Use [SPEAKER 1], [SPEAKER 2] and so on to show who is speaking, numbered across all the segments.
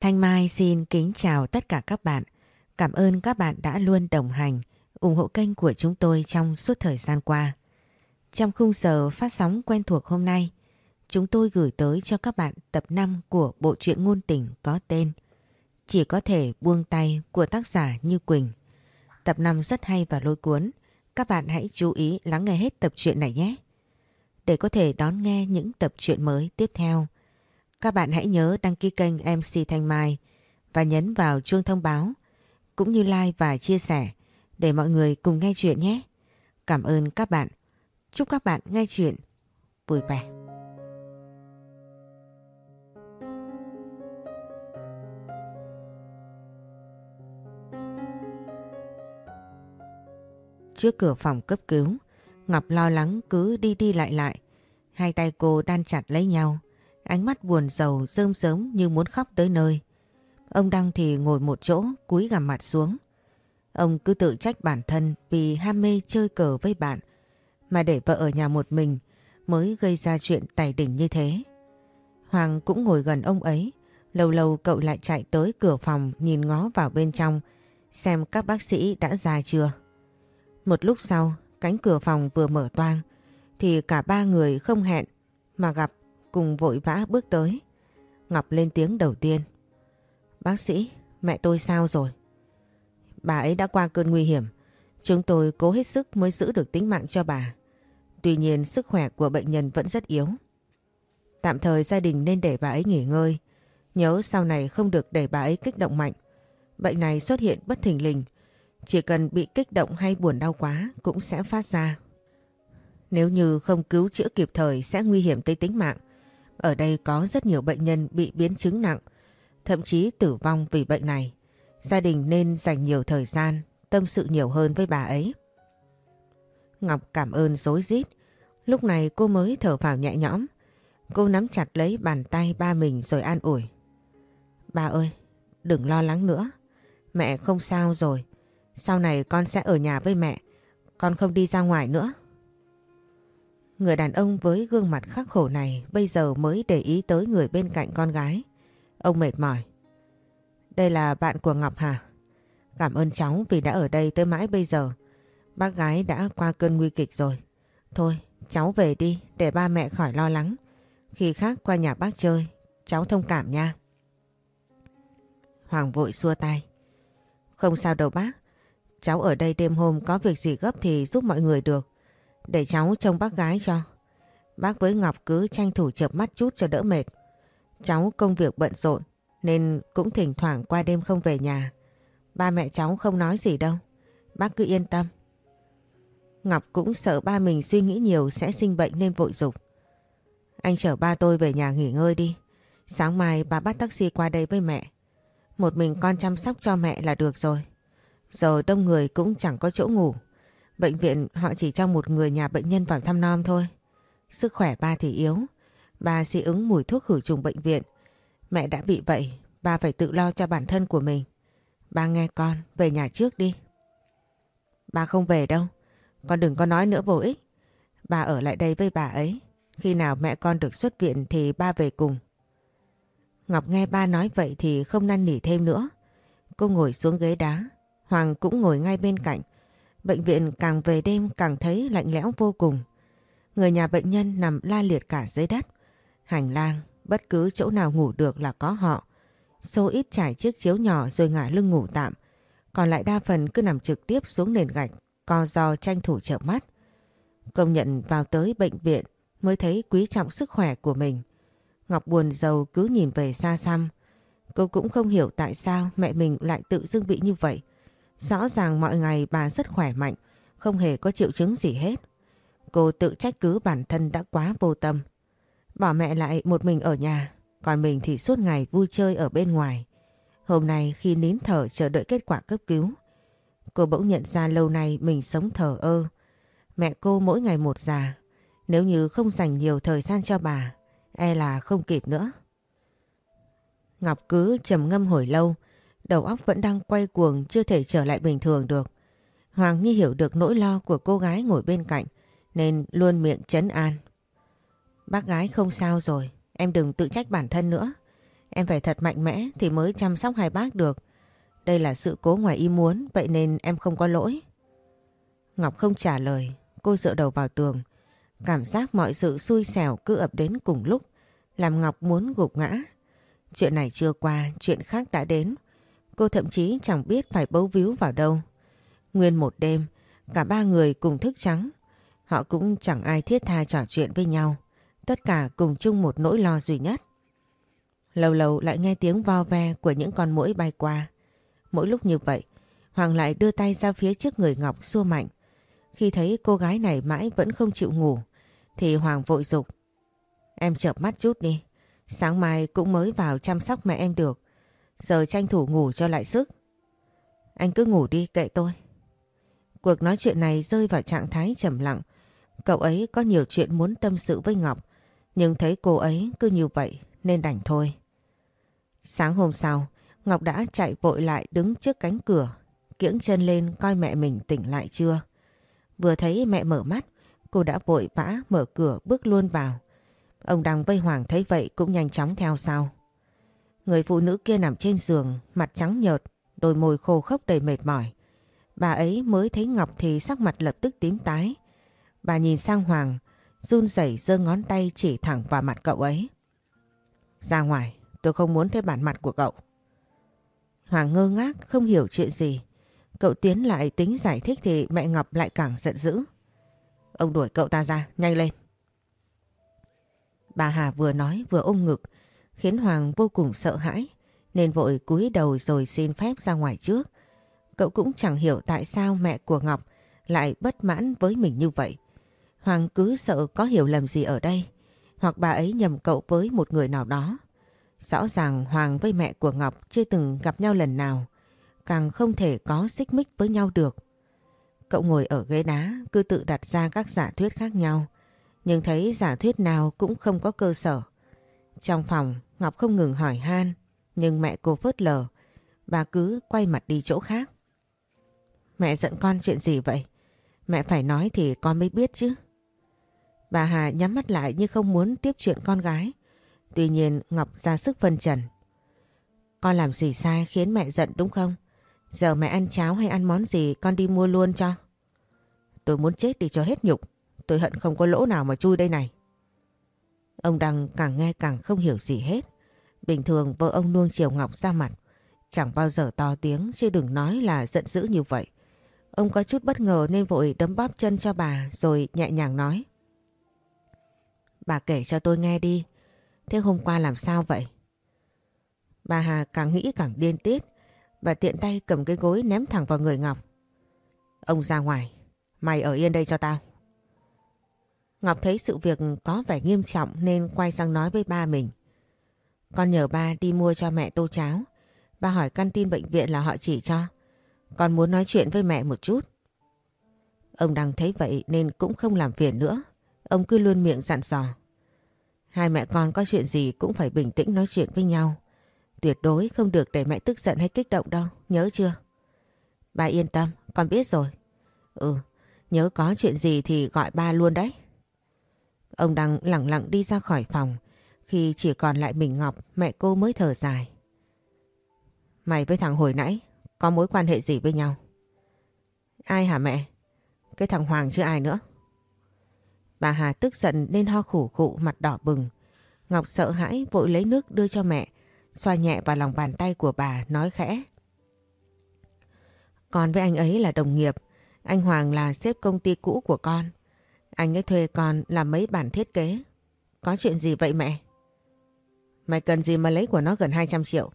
[SPEAKER 1] Thanh Mai xin kính chào tất cả các bạn. Cảm ơn các bạn đã luôn đồng hành, ủng hộ kênh của chúng tôi trong suốt thời gian qua. Trong khung giờ phát sóng quen thuộc hôm nay, chúng tôi gửi tới cho các bạn tập 5 của bộ truyện ngôn tình có tên Chỉ có thể buông tay của tác giả Như Quỳnh. Tập 5 rất hay và lôi cuốn. Các bạn hãy chú ý lắng nghe hết tập truyện này nhé. Để có thể đón nghe những tập truyện mới tiếp theo, các bạn hãy nhớ đăng ký kênh MC Thanh Mai và nhấn vào chuông thông báo cũng như like và chia sẻ để mọi người cùng nghe chuyện nhé. Cảm ơn các bạn. Chúc các bạn nghe chuyện vui vẻ. Trước cửa phòng cấp cứu, Ngọc lo lắng cứ đi đi lại lại. Hai tay cô đan chặt lấy nhau, ánh mắt buồn rầu rơm rớm như muốn khóc tới nơi. Ông Đăng thì ngồi một chỗ cúi gằm mặt xuống. Ông cứ tự trách bản thân vì ham mê chơi cờ với bạn mà để vợ ở nhà một mình mới gây ra chuyện tài đỉnh như thế. Hoàng cũng ngồi gần ông ấy, lâu lâu cậu lại chạy tới cửa phòng nhìn ngó vào bên trong xem các bác sĩ đã ra chưa. Một lúc sau, cánh cửa phòng vừa mở toang thì cả ba người không hẹn mà gặp cùng vội vã bước tới. Ngọc lên tiếng đầu tiên. Bác sĩ, mẹ tôi sao rồi? Bà ấy đã qua cơn nguy hiểm. Chúng tôi cố hết sức mới giữ được tính mạng cho bà. Tuy nhiên sức khỏe của bệnh nhân vẫn rất yếu. Tạm thời gia đình nên để bà ấy nghỉ ngơi. Nhớ sau này không được để bà ấy kích động mạnh. Bệnh này xuất hiện bất thình lình. Chỉ cần bị kích động hay buồn đau quá cũng sẽ phát ra. Nếu như không cứu chữa kịp thời sẽ nguy hiểm tới tính mạng. Ở đây có rất nhiều bệnh nhân bị biến chứng nặng, thậm chí tử vong vì bệnh này. Gia đình nên dành nhiều thời gian, tâm sự nhiều hơn với bà ấy. Ngọc cảm ơn dối rít Lúc này cô mới thở phào nhẹ nhõm. Cô nắm chặt lấy bàn tay ba mình rồi an ủi. Ba ơi, đừng lo lắng nữa. Mẹ không sao rồi. Sau này con sẽ ở nhà với mẹ. Con không đi ra ngoài nữa. Người đàn ông với gương mặt khắc khổ này bây giờ mới để ý tới người bên cạnh con gái. Ông mệt mỏi. Đây là bạn của Ngọc hả? Cảm ơn cháu vì đã ở đây tới mãi bây giờ. Bác gái đã qua cơn nguy kịch rồi. Thôi, cháu về đi để ba mẹ khỏi lo lắng. Khi khác qua nhà bác chơi, cháu thông cảm nha. Hoàng vội xua tay. Không sao đâu bác. Cháu ở đây đêm hôm có việc gì gấp thì giúp mọi người được. Để cháu trông bác gái cho. Bác với Ngọc cứ tranh thủ chợp mắt chút cho đỡ mệt. Cháu công việc bận rộn, nên cũng thỉnh thoảng qua đêm không về nhà. Ba mẹ cháu không nói gì đâu. Bác cứ yên tâm. Ngọc cũng sợ ba mình suy nghĩ nhiều sẽ sinh bệnh nên vội dục. Anh chở ba tôi về nhà nghỉ ngơi đi. Sáng mai bà bắt taxi qua đây với mẹ. Một mình con chăm sóc cho mẹ là được rồi. Giờ đông người cũng chẳng có chỗ ngủ. Bệnh viện họ chỉ cho một người nhà bệnh nhân vào thăm nom thôi. Sức khỏe ba thì yếu. Ba dị ứng mùi thuốc khử trùng bệnh viện. Mẹ đã bị vậy, ba phải tự lo cho bản thân của mình. Ba nghe con, về nhà trước đi. Ba không về đâu. Con đừng có nói nữa vô ích. Ba ở lại đây với bà ấy. Khi nào mẹ con được xuất viện thì ba về cùng. Ngọc nghe ba nói vậy thì không năn nỉ thêm nữa. Cô ngồi xuống ghế đá. Hoàng cũng ngồi ngay bên cạnh. Bệnh viện càng về đêm càng thấy lạnh lẽo vô cùng. Người nhà bệnh nhân nằm la liệt cả dưới đất. Hành lang, bất cứ chỗ nào ngủ được là có họ. Số ít trải chiếc chiếu nhỏ rồi ngả lưng ngủ tạm. Còn lại đa phần cứ nằm trực tiếp xuống nền gạch, co do tranh thủ trợ mắt. Công nhận vào tới bệnh viện mới thấy quý trọng sức khỏe của mình. Ngọc buồn giàu cứ nhìn về xa xăm. Cô cũng không hiểu tại sao mẹ mình lại tự dưng bị như vậy. Rõ ràng mọi ngày bà rất khỏe mạnh, không hề có triệu chứng gì hết. Cô tự trách cứ bản thân đã quá vô tâm. Bỏ mẹ lại một mình ở nhà, còn mình thì suốt ngày vui chơi ở bên ngoài. Hôm nay khi nín thở chờ đợi kết quả cấp cứu, cô bỗng nhận ra lâu nay mình sống thờ ơ. Mẹ cô mỗi ngày một già, nếu như không dành nhiều thời gian cho bà, e là không kịp nữa. Ngọc cứ trầm ngâm hồi lâu, đầu óc vẫn đang quay cuồng chưa thể trở lại bình thường được. Hoàng Nhi hiểu được nỗi lo của cô gái ngồi bên cạnh nên luôn miệng chấn an. Bác gái không sao rồi, em đừng tự trách bản thân nữa. Em phải thật mạnh mẽ thì mới chăm sóc hai bác được. Đây là sự cố ngoài ý muốn, vậy nên em không có lỗi. Ngọc không trả lời, cô dựa đầu vào tường. Cảm giác mọi sự xui xẻo cứ ập đến cùng lúc, làm Ngọc muốn gục ngã. Chuyện này chưa qua, chuyện khác đã đến. Cô thậm chí chẳng biết phải bấu víu vào đâu. Nguyên một đêm, cả ba người cùng thức trắng. Họ cũng chẳng ai thiết tha trò chuyện với nhau. Tất cả cùng chung một nỗi lo duy nhất. Lâu lâu lại nghe tiếng vo ve của những con muỗi bay qua. Mỗi lúc như vậy, Hoàng lại đưa tay ra phía trước người Ngọc xua mạnh. Khi thấy cô gái này mãi vẫn không chịu ngủ, thì Hoàng vội dục Em chợp mắt chút đi, sáng mai cũng mới vào chăm sóc mẹ em được. Giờ tranh thủ ngủ cho lại sức. Anh cứ ngủ đi kệ tôi. Cuộc nói chuyện này rơi vào trạng thái trầm lặng. Cậu ấy có nhiều chuyện muốn tâm sự với Ngọc, nhưng thấy cô ấy cứ như vậy nên đành thôi. Sáng hôm sau, Ngọc đã chạy vội lại đứng trước cánh cửa, kiễng chân lên coi mẹ mình tỉnh lại chưa. Vừa thấy mẹ mở mắt, cô đã vội vã mở cửa bước luôn vào. Ông Đăng vây Hoàng thấy vậy cũng nhanh chóng theo sau. Người phụ nữ kia nằm trên giường, mặt trắng nhợt, đôi môi khô khốc đầy mệt mỏi. Bà ấy mới thấy Ngọc thì sắc mặt lập tức tím tái. Bà nhìn sang Hoàng, run rẩy giơ ngón tay chỉ thẳng vào mặt cậu ấy. Ra ngoài, tôi không muốn thấy bản mặt của cậu. Hoàng ngơ ngác không hiểu chuyện gì. Cậu tiến lại tính giải thích thì mẹ Ngọc lại càng giận dữ. Ông đuổi cậu ta ra, nhanh lên. Bà Hà vừa nói vừa ôm ngực, khiến Hoàng vô cùng sợ hãi, nên vội cúi đầu rồi xin phép ra ngoài trước. Cậu cũng chẳng hiểu tại sao mẹ của Ngọc lại bất mãn với mình như vậy. Hoàng cứ sợ có hiểu lầm gì ở đây, hoặc bà ấy nhầm cậu với một người nào đó. Rõ ràng Hoàng với mẹ của Ngọc chưa từng gặp nhau lần nào, càng không thể có xích mích với nhau được. Cậu ngồi ở ghế đá cứ tự đặt ra các giả thuyết khác nhau, nhưng thấy giả thuyết nào cũng không có cơ sở. Trong phòng, Ngọc không ngừng hỏi han, nhưng mẹ cô phớt lờ, bà cứ quay mặt đi chỗ khác. Mẹ giận con chuyện gì vậy? Mẹ phải nói thì con mới biết chứ. Bà Hà nhắm mắt lại như không muốn tiếp chuyện con gái. Tuy nhiên Ngọc ra sức phân trần. Con làm gì sai khiến mẹ giận đúng không? Giờ mẹ ăn cháo hay ăn món gì con đi mua luôn cho. Tôi muốn chết đi cho hết nhục. Tôi hận không có lỗ nào mà chui đây này. Ông Đăng càng nghe càng không hiểu gì hết. Bình thường vợ ông nuông chiều Ngọc ra mặt. Chẳng bao giờ to tiếng, chứ đừng nói là giận dữ như vậy. Ông có chút bất ngờ nên vội đấm bóp chân cho bà, rồi nhẹ nhàng nói. Bà kể cho tôi nghe đi. Thế hôm qua làm sao vậy? Bà Hà càng nghĩ càng điên tiết. Bà tiện tay cầm cái gối ném thẳng vào người Ngọc. Ông ra ngoài. Mày ở yên đây cho tao. Ngọc thấy sự việc có vẻ nghiêm trọng nên quay sang nói với ba mình. Con nhờ ba đi mua cho mẹ tô cháo. Ba hỏi căn tin bệnh viện là họ chỉ cho. Con muốn nói chuyện với mẹ một chút. Ông đang thấy vậy nên cũng không làm phiền nữa. Ông cứ luôn miệng dặn dò. Hai mẹ con có chuyện gì cũng phải bình tĩnh nói chuyện với nhau. Tuyệt đối không được để mẹ tức giận hay kích động đâu, nhớ chưa? Ba yên tâm, con biết rồi. Ừ, nhớ có chuyện gì thì gọi ba luôn đấy. Ông đang lặng lặng đi ra khỏi phòng. Khi chỉ còn lại mình Ngọc, mẹ cô mới thở dài. Mày với thằng hồi nãy, có mối quan hệ gì với nhau? Ai hả mẹ? Cái thằng Hoàng chứ ai nữa? Bà Hà tức giận nên ho khủ khụ mặt đỏ bừng. Ngọc sợ hãi vội lấy nước đưa cho mẹ, xoa nhẹ vào lòng bàn tay của bà nói khẽ. Con với anh ấy là đồng nghiệp, anh Hoàng là sếp công ty cũ của con. Anh ấy thuê con làm mấy bản thiết kế. Có chuyện gì vậy mẹ? Mày cần gì mà lấy của nó gần 200 triệu?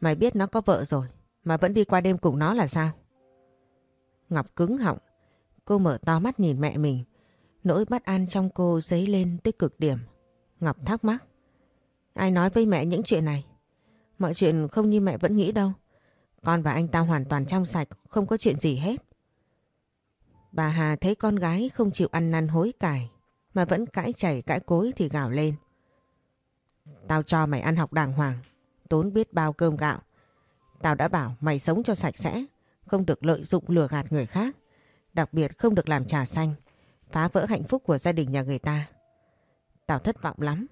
[SPEAKER 1] Mày biết nó có vợ rồi, mà vẫn đi qua đêm cùng nó là sao? Ngọc cứng họng. Cô mở to mắt nhìn mẹ mình. Nỗi bất an trong cô dấy lên tới cực điểm. Ngọc thắc mắc. Ai nói với mẹ những chuyện này? Mọi chuyện không như mẹ vẫn nghĩ đâu. Con và anh ta hoàn toàn trong sạch, không có chuyện gì hết. Bà Hà thấy con gái không chịu ăn năn hối cải, mà vẫn cãi chảy cãi cối thì gào lên. Tao cho mày ăn học đàng hoàng, tốn biết bao cơm gạo. Tao đã bảo mày sống cho sạch sẽ, không được lợi dụng lừa gạt người khác. Đặc biệt không được làm trà xanh, phá vỡ hạnh phúc của gia đình nhà người ta. Tao thất vọng lắm.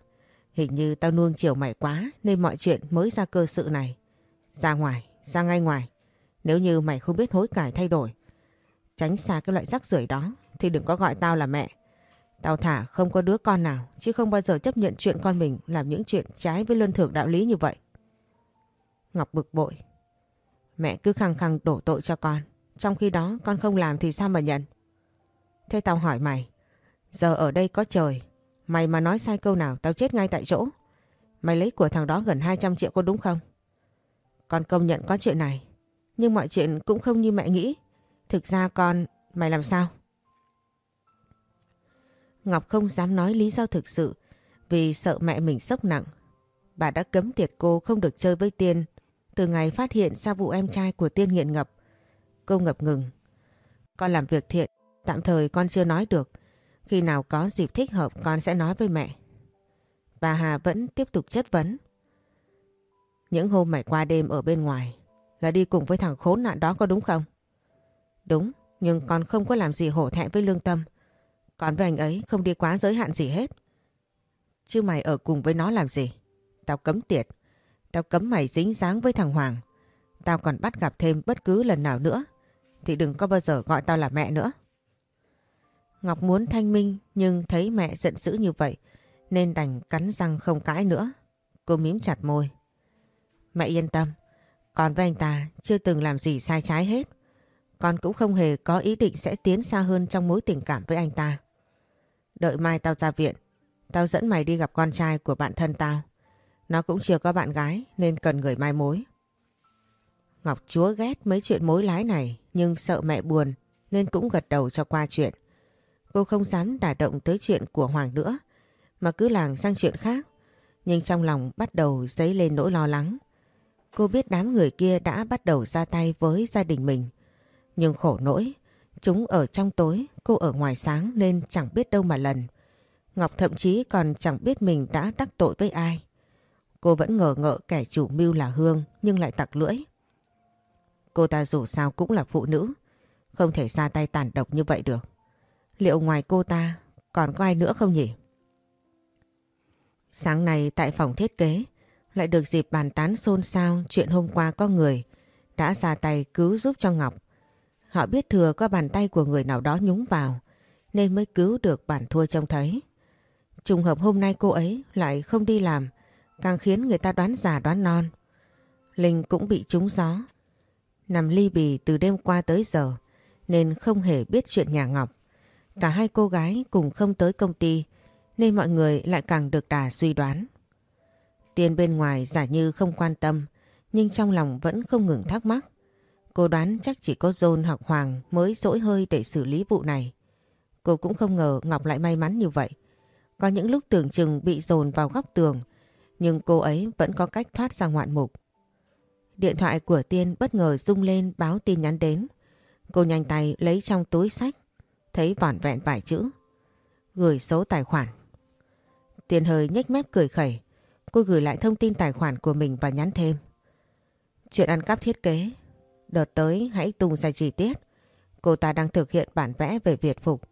[SPEAKER 1] Hình như tao nuông chiều mày quá nên mọi chuyện mới ra cơ sự này. Ra ngoài, ra ngay ngoài. Nếu như mày không biết hối cải thay đổi, tránh xa cái loại rắc rưởi đó, thì đừng có gọi tao là mẹ. Tao thả không có đứa con nào, chứ không bao giờ chấp nhận chuyện con mình làm những chuyện trái với luân thường đạo lý như vậy. Ngọc bực bội. Mẹ cứ khăng khăng đổ tội cho con. Trong khi đó con không làm thì sao mà nhận? Thế tao hỏi mày. Giờ ở đây có trời. Mày mà nói sai câu nào tao chết ngay tại chỗ. Mày lấy của thằng đó gần 200 triệu có đúng không? Con công nhận có chuyện này. Nhưng mọi chuyện cũng không như mẹ nghĩ. Thực ra con... Mày làm sao? Ngọc không dám nói lý do thực sự vì sợ mẹ mình sốc nặng. Bà đã cấm tiệt cô không được chơi với Tiên từ ngày phát hiện ra vụ em trai của Tiên nghiện ngập. Cô ngập ngừng. Con làm việc thiện, tạm thời con chưa nói được. Khi nào có dịp thích hợp con sẽ nói với mẹ. Bà Hà vẫn tiếp tục chất vấn. Những hôm mày qua đêm ở bên ngoài là đi cùng với thằng khốn nạn đó có đúng không? Đúng, nhưng con không có làm gì hổ thẹn với lương tâm. Còn với anh ấy không đi quá giới hạn gì hết. Chứ mày ở cùng với nó làm gì? Tao cấm tiệt. Tao cấm mày dính dáng với thằng Hoàng. Tao còn bắt gặp thêm bất cứ lần nào nữa. Thì đừng có bao giờ gọi tao là mẹ nữa. Ngọc muốn thanh minh nhưng thấy mẹ giận dữ như vậy nên đành cắn răng không cãi nữa. Cô mím chặt môi. Mẹ yên tâm. Còn với anh ta chưa từng làm gì sai trái hết. Con cũng không hề có ý định sẽ tiến xa hơn trong mối tình cảm với anh ta. Đợi mai tao ra viện, tao dẫn mày đi gặp con trai của bạn thân tao. Nó cũng chưa có bạn gái nên cần người mai mối. Ngọc chúa ghét mấy chuyện mối lái này nhưng sợ mẹ buồn nên cũng gật đầu cho qua chuyện. Cô không dám đả động tới chuyện của Hoàng nữa mà cứ làng sang chuyện khác. Nhưng trong lòng bắt đầu dấy lên nỗi lo lắng. Cô biết đám người kia đã bắt đầu ra tay với gia đình mình. Nhưng khổ nỗi, chúng ở trong tối, cô ở ngoài sáng nên chẳng biết đâu mà lần. Ngọc thậm chí còn chẳng biết mình đã đắc tội với ai. Cô vẫn ngờ ngợ kẻ chủ mưu là Hương nhưng lại tặc lưỡi. Cô ta dù sao cũng là phụ nữ, không thể ra tay tàn độc như vậy được. Liệu ngoài cô ta còn có ai nữa không nhỉ? Sáng nay tại phòng thiết kế lại được dịp bàn tán xôn xao chuyện hôm qua có người đã ra tay cứu giúp cho Ngọc. Họ biết thừa có bàn tay của người nào đó nhúng vào, nên mới cứu được bản thua trông thấy. Trùng hợp hôm nay cô ấy lại không đi làm, càng khiến người ta đoán già đoán non. Linh cũng bị trúng gió. Nằm ly bì từ đêm qua tới giờ, nên không hề biết chuyện nhà Ngọc. Cả hai cô gái cùng không tới công ty, nên mọi người lại càng được đà suy đoán. Tiên bên ngoài giả như không quan tâm, nhưng trong lòng vẫn không ngừng thắc mắc. Cô đoán chắc chỉ có John hoặc Hoàng mới dỗi hơi để xử lý vụ này. Cô cũng không ngờ Ngọc lại may mắn như vậy. Có những lúc tưởng chừng bị dồn vào góc tường nhưng cô ấy vẫn có cách thoát ra ngoạn mục. Điện thoại của Tiên bất ngờ rung lên báo tin nhắn đến. Cô nhanh tay lấy trong túi sách, thấy vỏn vẹn vài chữ. Gửi số tài khoản. Tiên hơi nhếch mép cười khẩy. Cô gửi lại thông tin tài khoản của mình và nhắn thêm. Chuyện ăn cắp thiết kế. Đợt tới, hãy tung ra chi tiết. Cô ta đang thực hiện bản vẽ về Việt Phục.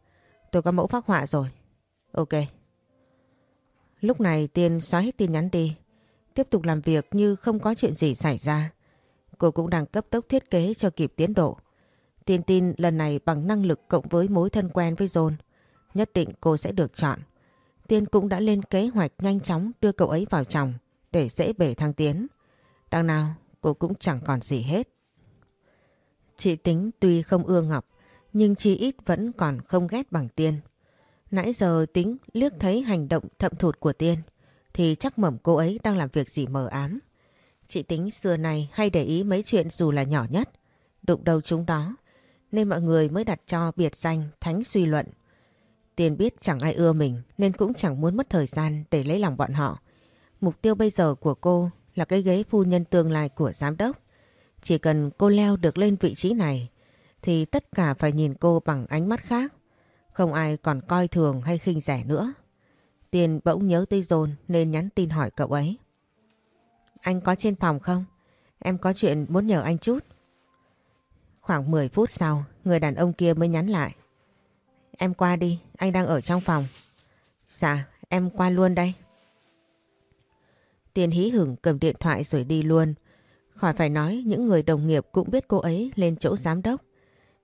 [SPEAKER 1] Tôi có mẫu phác họa rồi. Ok. Lúc này Tiên xóa hết tin nhắn đi. Tiếp tục làm việc như không có chuyện gì xảy ra. Cô cũng đang cấp tốc thiết kế cho kịp tiến độ. Tiên tin lần này bằng năng lực cộng với mối thân quen với John. Nhất định cô sẽ được chọn. Tiên cũng đã lên kế hoạch nhanh chóng đưa cậu ấy vào chồng để dễ bể thăng tiến. Đằng nào, cô cũng chẳng còn gì hết. Chị tính tuy không ưa Ngọc nhưng chi ít vẫn còn không ghét bằng Tiên. Nãy giờ tính liếc thấy hành động thậm thụt của Tiên thì chắc mẩm cô ấy đang làm việc gì mờ ám. Chị tính xưa này hay để ý mấy chuyện dù là nhỏ nhất, đụng đầu chúng đó, nên mọi người mới đặt cho biệt danh Thánh Suy Luận. Tiên biết chẳng ai ưa mình nên cũng chẳng muốn mất thời gian để lấy lòng bọn họ. Mục tiêu bây giờ của cô là cái ghế phu nhân tương lai của giám đốc. Chỉ cần cô leo được lên vị trí này thì tất cả phải nhìn cô bằng ánh mắt khác. Không ai còn coi thường hay khinh rẻ nữa. Tiền bỗng nhớ tới dồn nên nhắn tin hỏi cậu ấy. Anh có trên phòng không? Em có chuyện muốn nhờ anh chút. Khoảng 10 phút sau, người đàn ông kia mới nhắn lại. Em qua đi, anh đang ở trong phòng. Dạ, em qua luôn đây. Tiền hí hửng cầm điện thoại rồi đi luôn. Khỏi phải nói, những người đồng nghiệp cũng biết cô ấy lên chỗ giám đốc.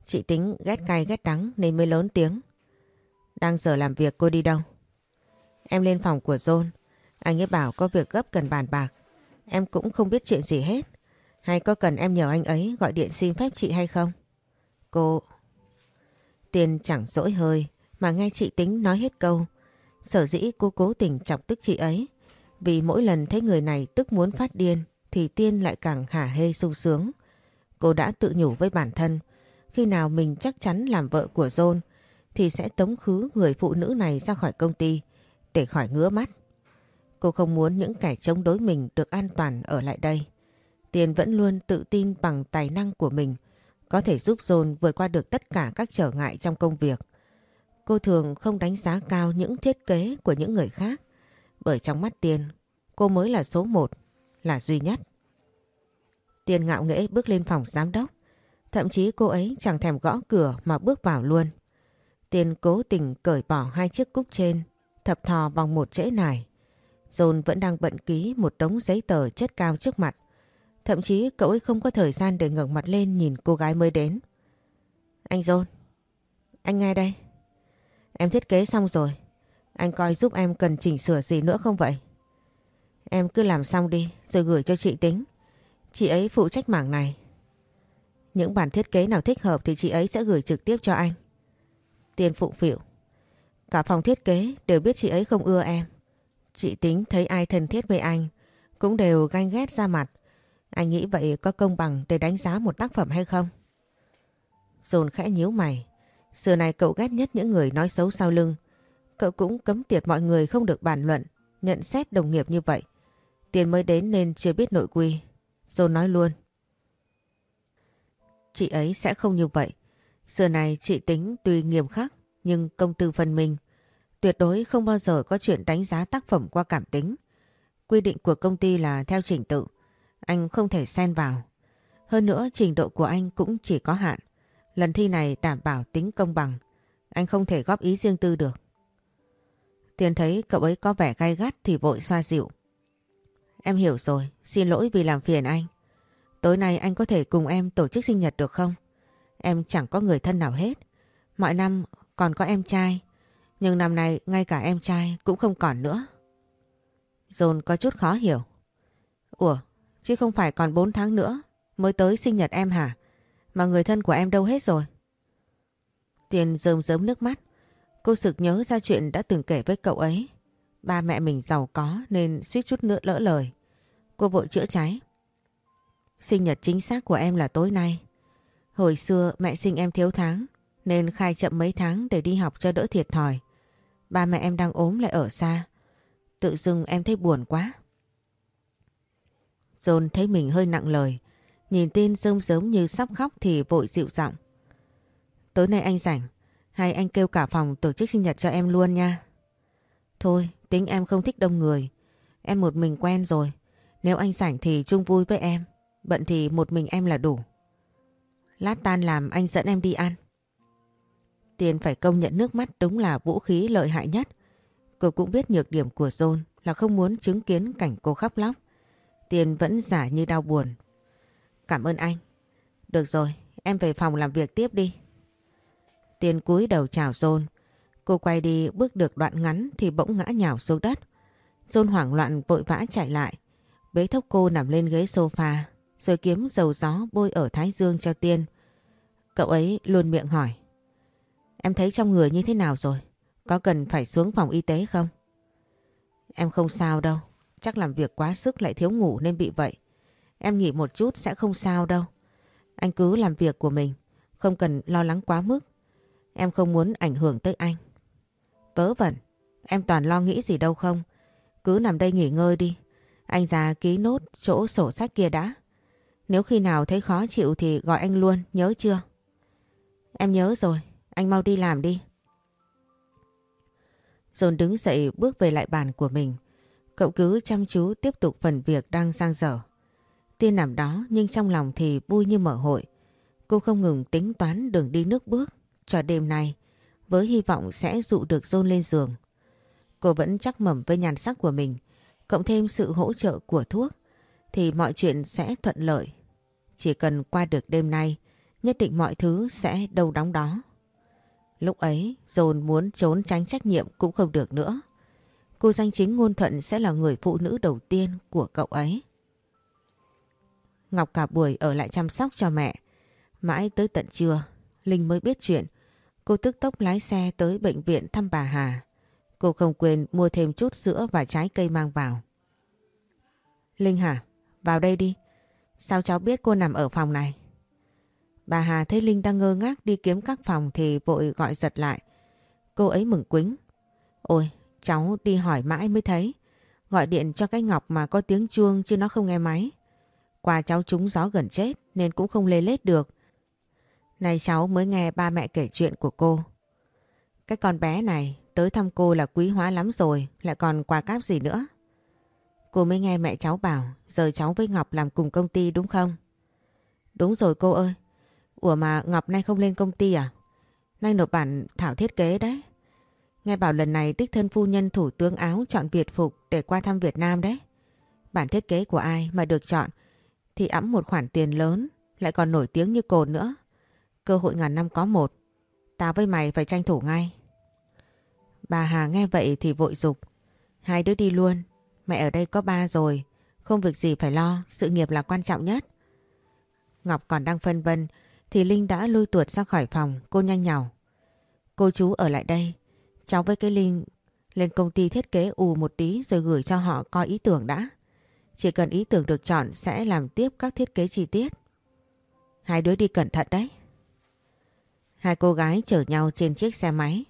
[SPEAKER 1] Chị tính ghét cay ghét đắng nên mới lớn tiếng. Đang giờ làm việc, cô đi đâu? Em lên phòng của John. Anh ấy bảo có việc gấp cần bàn bạc. Em cũng không biết chuyện gì hết. Hay có cần em nhờ anh ấy gọi điện xin phép chị hay không? Cô... Tiền chẳng dỗi hơi, mà nghe chị tính nói hết câu. Sở dĩ cô cố tình chọc tức chị ấy. Vì mỗi lần thấy người này tức muốn phát điên thì Tiên lại càng hả hê sung sướng. Cô đã tự nhủ với bản thân khi nào mình chắc chắn làm vợ của John thì sẽ tống khứ người phụ nữ này ra khỏi công ty để khỏi ngứa mắt. Cô không muốn những kẻ chống đối mình được an toàn ở lại đây. Tiền vẫn luôn tự tin bằng tài năng của mình có thể giúp John vượt qua được tất cả các trở ngại trong công việc. Cô thường không đánh giá cao những thiết kế của những người khác bởi trong mắt Tiên cô mới là số một, là duy nhất. Tiên ngạo nghễ bước lên phòng giám đốc. Thậm chí cô ấy chẳng thèm gõ cửa mà bước vào luôn. Tiên cố tình cởi bỏ hai chiếc cúc trên, thập thò vòng một trễ nải. John vẫn đang bận ký một đống giấy tờ chất cao trước mặt. Thậm chí cậu ấy không có thời gian để ngẩng mặt lên nhìn cô gái mới đến. Anh John, anh nghe đây. Em thiết kế xong rồi. Anh coi giúp em cần chỉnh sửa gì nữa không vậy? Em cứ làm xong đi rồi gửi cho chị tính. Chị ấy phụ trách mảng này. Những bản thiết kế nào thích hợp thì chị ấy sẽ gửi trực tiếp cho anh. Tiền phụ phịu. Cả phòng thiết kế đều biết chị ấy không ưa em. Chị tính thấy ai thân thiết với anh cũng đều ganh ghét ra mặt. Anh nghĩ vậy có công bằng để đánh giá một tác phẩm hay không? Dồn khẽ nhíu mày. Xưa này cậu ghét nhất những người nói xấu sau lưng. Cậu cũng cấm tiệt mọi người không được bàn luận, nhận xét đồng nghiệp như vậy. Tiền mới đến nên chưa biết nội quy. Dồn nói luôn. Chị ấy sẽ không như vậy. Xưa này chị tính tuy nghiêm khắc, nhưng công tư phân minh. Tuyệt đối không bao giờ có chuyện đánh giá tác phẩm qua cảm tính. Quy định của công ty là theo trình tự. Anh không thể xen vào. Hơn nữa, trình độ của anh cũng chỉ có hạn. Lần thi này đảm bảo tính công bằng. Anh không thể góp ý riêng tư được. Tiền thấy cậu ấy có vẻ gai gắt thì vội xoa dịu. Em hiểu rồi, xin lỗi vì làm phiền anh. Tối nay anh có thể cùng em tổ chức sinh nhật được không? Em chẳng có người thân nào hết. Mọi năm còn có em trai. Nhưng năm nay ngay cả em trai cũng không còn nữa. John có chút khó hiểu. Ủa, chứ không phải còn 4 tháng nữa mới tới sinh nhật em hả? Mà người thân của em đâu hết rồi? Tiền rơm rớm nước mắt. Cô sực nhớ ra chuyện đã từng kể với cậu ấy. Ba mẹ mình giàu có nên suýt chút nữa lỡ lời. Cô vội chữa cháy. Sinh nhật chính xác của em là tối nay. Hồi xưa mẹ sinh em thiếu tháng nên khai chậm mấy tháng để đi học cho đỡ thiệt thòi. Ba mẹ em đang ốm lại ở xa. Tự dưng em thấy buồn quá. John thấy mình hơi nặng lời. Nhìn tin rơm rớm như sắp khóc thì vội dịu giọng. Tối nay anh rảnh. Hay anh kêu cả phòng tổ chức sinh nhật cho em luôn nha. Thôi, tính em không thích đông người. Em một mình quen rồi. Nếu anh sảnh thì chung vui với em. Bận thì một mình em là đủ. Lát tan làm anh dẫn em đi ăn. Tiền phải công nhận nước mắt đúng là vũ khí lợi hại nhất. Cô cũng biết nhược điểm của John là không muốn chứng kiến cảnh cô khóc lóc. Tiền vẫn giả như đau buồn. Cảm ơn anh. Được rồi, em về phòng làm việc tiếp đi. Tiền cúi đầu chào John. Cô quay đi, bước được đoạn ngắn thì bỗng ngã nhào xuống đất. John hoảng loạn vội vã chạy lại. Bế thốc cô nằm lên ghế sofa, rồi kiếm dầu gió bôi ở thái dương cho Tiên. Cậu ấy luôn miệng hỏi. Em thấy trong người như thế nào rồi? Có cần phải xuống phòng y tế không? Em không sao đâu. Chắc làm việc quá sức lại thiếu ngủ nên bị vậy. Em nghỉ một chút sẽ không sao đâu. Anh cứ làm việc của mình. Không cần lo lắng quá mức. Em không muốn ảnh hưởng tới anh. Vớ vẩn. Em toàn lo nghĩ gì đâu không. Cứ nằm đây nghỉ ngơi đi. Anh già ký nốt chỗ sổ sách kia đã. Nếu khi nào thấy khó chịu thì gọi anh luôn, nhớ chưa? Em nhớ rồi, anh mau đi làm đi. Dồn đứng dậy bước về lại bàn của mình. Cậu cứ chăm chú tiếp tục phần việc đang sang dở. Tiên nằm đó nhưng trong lòng thì vui như mở hội. Cô không ngừng tính toán đường đi nước bước cho đêm nay với hy vọng sẽ dụ được John lên giường. Cô vẫn chắc mẩm với nhàn sắc của mình cộng thêm sự hỗ trợ của thuốc thì mọi chuyện sẽ thuận lợi. Chỉ cần qua được đêm nay, nhất định mọi thứ sẽ đâu đóng đó. Lúc ấy, Dồn muốn trốn tránh trách nhiệm cũng không được nữa. Cô danh chính ngôn thuận sẽ là người phụ nữ đầu tiên của cậu ấy. Ngọc cả buổi ở lại chăm sóc cho mẹ. Mãi tới tận trưa, Linh mới biết chuyện. Cô tức tốc lái xe tới bệnh viện thăm bà Hà. Cô không quên mua thêm chút sữa và trái cây mang vào. Linh hả? Vào đây đi. Sao cháu biết cô nằm ở phòng này? Bà Hà thấy Linh đang ngơ ngác đi kiếm các phòng thì vội gọi giật lại. Cô ấy mừng quính. Ôi, cháu đi hỏi mãi mới thấy. Gọi điện cho cái Ngọc mà có tiếng chuông chứ nó không nghe máy. Quà cháu trúng gió gần chết nên cũng không lê lết được. Này cháu mới nghe ba mẹ kể chuyện của cô. Cái con bé này tới thăm cô là quý hóa lắm rồi, lại còn quà cáp gì nữa. Cô mới nghe mẹ cháu bảo giờ cháu với Ngọc làm cùng công ty đúng không? Đúng rồi cô ơi. Ủa mà Ngọc nay không lên công ty à? Nay nộp bản thảo thiết kế đấy. Nghe bảo lần này đích thân phu nhân thủ tướng áo chọn Việt phục để qua thăm Việt Nam đấy. Bản thiết kế của ai mà được chọn thì ẵm một khoản tiền lớn lại còn nổi tiếng như cồn nữa. Cơ hội ngàn năm có một. Tao với mày phải tranh thủ ngay. Bà Hà nghe vậy thì vội dục Hai đứa đi luôn. Mẹ ở đây có ba rồi. Không việc gì phải lo. Sự nghiệp là quan trọng nhất. Ngọc còn đang phân vân thì Linh đã lôi tuột ra khỏi phòng. Cô nhanh nhào. Cô chú ở lại đây. Cháu với cái Linh lên công ty thiết kế ù một tí rồi gửi cho họ coi ý tưởng đã. Chỉ cần ý tưởng được chọn sẽ làm tiếp các thiết kế chi tiết. Hai đứa đi cẩn thận đấy. Hai cô gái chở nhau trên chiếc xe máy.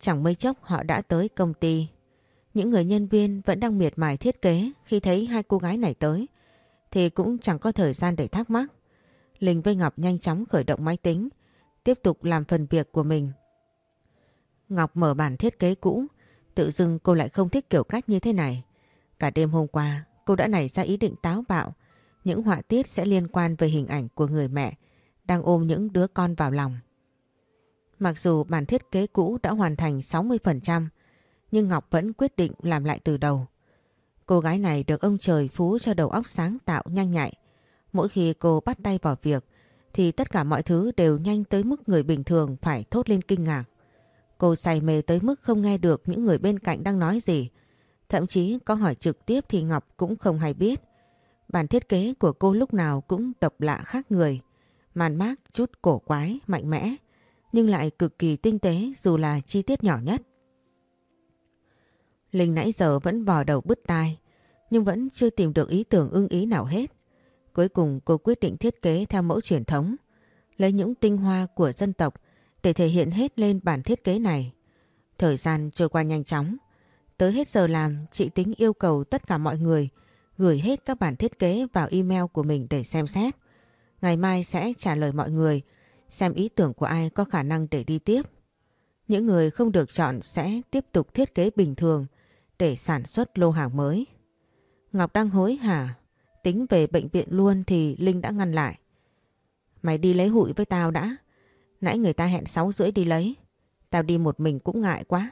[SPEAKER 1] Chẳng mấy chốc họ đã tới công ty. Những người nhân viên vẫn đang miệt mài thiết kế khi thấy hai cô gái này tới. Thì cũng chẳng có thời gian để thắc mắc. Linh với Ngọc nhanh chóng khởi động máy tính. Tiếp tục làm phần việc của mình. Ngọc mở bản thiết kế cũ. Tự dưng cô lại không thích kiểu cách như thế này. Cả đêm hôm qua, cô đã nảy ra ý định táo bạo. Những họa tiết sẽ liên quan về hình ảnh của người mẹ đang ôm những đứa con vào lòng. Mặc dù bản thiết kế cũ đã hoàn thành 60%, nhưng Ngọc vẫn quyết định làm lại từ đầu. Cô gái này được ông trời phú cho đầu óc sáng tạo nhanh nhạy. Mỗi khi cô bắt tay vào việc, thì tất cả mọi thứ đều nhanh tới mức người bình thường phải thốt lên kinh ngạc. Cô say mê tới mức không nghe được những người bên cạnh đang nói gì. Thậm chí có hỏi trực tiếp thì Ngọc cũng không hay biết. Bản thiết kế của cô lúc nào cũng độc lạ khác người. Màn mác chút cổ quái, mạnh mẽ nhưng lại cực kỳ tinh tế dù là chi tiết nhỏ nhất. Linh nãy giờ vẫn vò đầu bứt tai, nhưng vẫn chưa tìm được ý tưởng ưng ý nào hết. Cuối cùng cô quyết định thiết kế theo mẫu truyền thống, lấy những tinh hoa của dân tộc để thể hiện hết lên bản thiết kế này. Thời gian trôi qua nhanh chóng, tới hết giờ làm chị tính yêu cầu tất cả mọi người gửi hết các bản thiết kế vào email của mình để xem xét. Ngày mai sẽ trả lời mọi người xem ý tưởng của ai có khả năng để đi tiếp. Những người không được chọn sẽ tiếp tục thiết kế bình thường để sản xuất lô hàng mới. Ngọc đang hối hả, tính về bệnh viện luôn thì Linh đã ngăn lại. Mày đi lấy hụi với tao đã. Nãy người ta hẹn 6 rưỡi đi lấy. Tao đi một mình cũng ngại quá.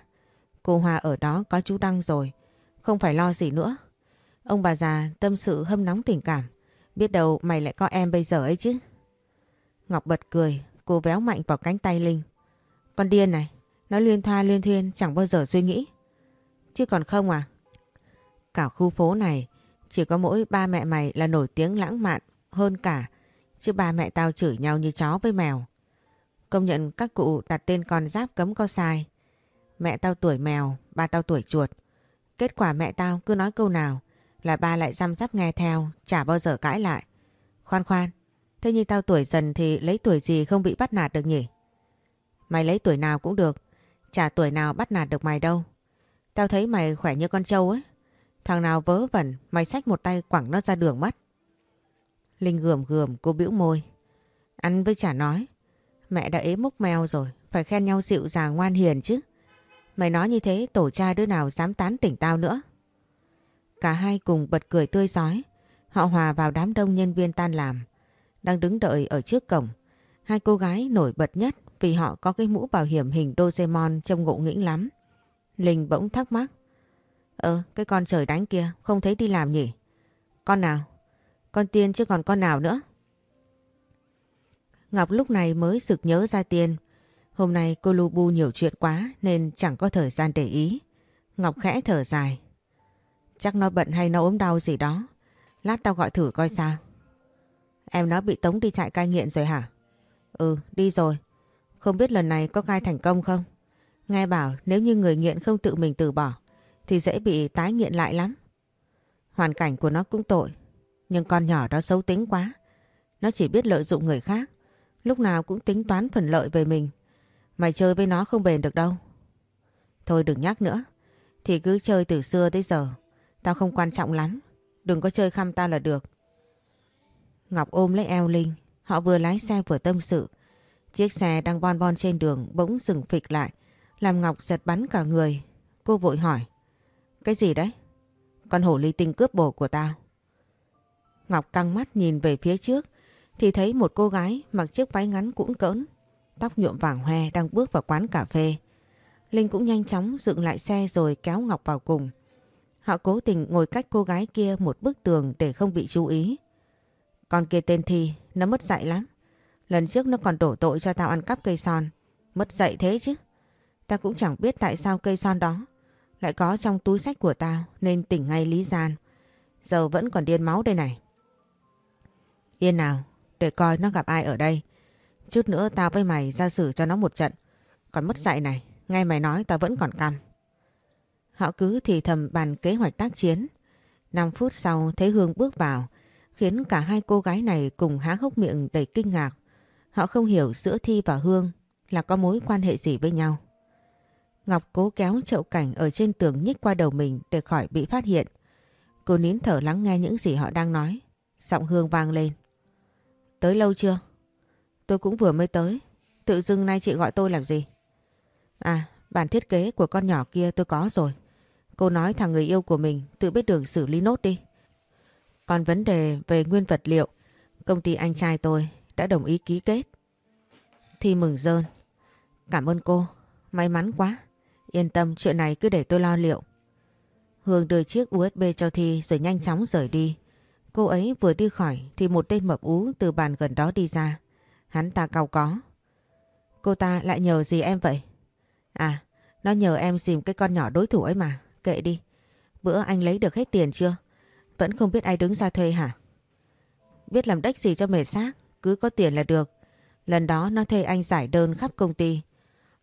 [SPEAKER 1] Cô Hoa ở đó có chú Đăng rồi. Không phải lo gì nữa. Ông bà già tâm sự hâm nóng tình cảm. Biết đâu mày lại có em bây giờ ấy chứ. Ngọc bật cười, cô véo mạnh vào cánh tay Linh. Con điên này, nói liên thoa liên thuyên chẳng bao giờ suy nghĩ. Chứ còn không à? Cả khu phố này chỉ có mỗi ba mẹ mày là nổi tiếng lãng mạn hơn cả. Chứ ba mẹ tao chửi nhau như chó với mèo. Công nhận các cụ đặt tên con giáp cấm có sai. Mẹ tao tuổi mèo, ba tao tuổi chuột. Kết quả mẹ tao cứ nói câu nào là ba lại răm rắp nghe theo, chả bao giờ cãi lại. Khoan khoan, Thế nhưng tao tuổi dần thì lấy tuổi gì không bị bắt nạt được nhỉ? Mày lấy tuổi nào cũng được. Chả tuổi nào bắt nạt được mày đâu. Tao thấy mày khỏe như con trâu ấy. Thằng nào vớ vẩn, mày xách một tay quẳng nó ra đường mất. Linh gườm gườm, cô bĩu môi. Ăn với chả nói. Mẹ đã ế múc mèo rồi. Phải khen nhau dịu dàng ngoan hiền chứ. Mày nói như thế, tổ cha đứa nào dám tán tỉnh tao nữa. Cả hai cùng bật cười tươi giói. Họ hòa vào đám đông nhân viên tan làm đang đứng đợi ở trước cổng. Hai cô gái nổi bật nhất vì họ có cái mũ bảo hiểm hình Doraemon trông ngộ nghĩnh lắm. Linh bỗng thắc mắc. Ờ, cái con trời đánh kia không thấy đi làm nhỉ? Con nào? Con Tiên chứ còn con nào nữa? Ngọc lúc này mới sực nhớ ra Tiên. Hôm nay cô lu bu nhiều chuyện quá nên chẳng có thời gian để ý. Ngọc khẽ thở dài. Chắc nó bận hay nó ốm đau gì đó. Lát tao gọi thử coi sao. Em nó bị tống đi trại cai nghiện rồi hả? Ừ, đi rồi. Không biết lần này có cai thành công không? Nghe bảo nếu như người nghiện không tự mình từ bỏ thì dễ bị tái nghiện lại lắm. Hoàn cảnh của nó cũng tội. Nhưng con nhỏ đó xấu tính quá. Nó chỉ biết lợi dụng người khác. Lúc nào cũng tính toán phần lợi về mình. Mày chơi với nó không bền được đâu. Thôi đừng nhắc nữa. Thì cứ chơi từ xưa tới giờ. Tao không quan trọng lắm. Đừng có chơi khăm tao là được. Ngọc ôm lấy eo Linh. Họ vừa lái xe vừa tâm sự. Chiếc xe đang bon bon trên đường bỗng dừng phịch lại. Làm Ngọc giật bắn cả người. Cô vội hỏi. Cái gì đấy? Con hổ ly tinh cướp bồ của tao. Ngọc căng mắt nhìn về phía trước thì thấy một cô gái mặc chiếc váy ngắn cũng cỡn, tóc nhuộm vàng hoe đang bước vào quán cà phê. Linh cũng nhanh chóng dựng lại xe rồi kéo Ngọc vào cùng. Họ cố tình ngồi cách cô gái kia một bức tường để không bị chú ý. Con kia tên Thi, nó mất dạy lắm. Lần trước nó còn đổ tội cho tao ăn cắp cây son. Mất dạy thế chứ. Tao cũng chẳng biết tại sao cây son đó lại có trong túi sách của tao nên tỉnh ngay lý gian. Giờ vẫn còn điên máu đây này. Yên nào, để coi nó gặp ai ở đây. Chút nữa tao với mày ra xử cho nó một trận. Còn mất dạy này, ngay mày nói tao vẫn còn căm. Họ cứ thì thầm bàn kế hoạch tác chiến. 5 phút sau thấy Hương bước vào, khiến cả hai cô gái này cùng há hốc miệng đầy kinh ngạc. Họ không hiểu giữa Thi và Hương là có mối quan hệ gì với nhau. Ngọc cố kéo chậu cảnh ở trên tường nhích qua đầu mình để khỏi bị phát hiện. Cô nín thở lắng nghe những gì họ đang nói. Giọng Hương vang lên. Tới lâu chưa? Tôi cũng vừa mới tới. Tự dưng nay chị gọi tôi làm gì? À, bản thiết kế của con nhỏ kia tôi có rồi. Cô nói thằng người yêu của mình tự biết đường xử lý nốt đi. Còn vấn đề về nguyên vật liệu, công ty anh trai tôi đã đồng ý ký kết. Thi mừng rơn. Cảm ơn cô, may mắn quá. Yên tâm chuyện này cứ để tôi lo liệu. Hương đưa chiếc USB cho Thi rồi nhanh chóng rời đi. Cô ấy vừa đi khỏi thì một tên mập ú từ bàn gần đó đi ra. Hắn ta cao có. Cô ta lại nhờ gì em vậy? À, nó nhờ em dìm cái con nhỏ đối thủ ấy mà. Kệ đi. Bữa anh lấy được hết tiền chưa? Vẫn không biết ai đứng ra thuê hả? Biết làm đếch gì cho mệt xác. Cứ có tiền là được. Lần đó nó thuê anh giải đơn khắp công ty.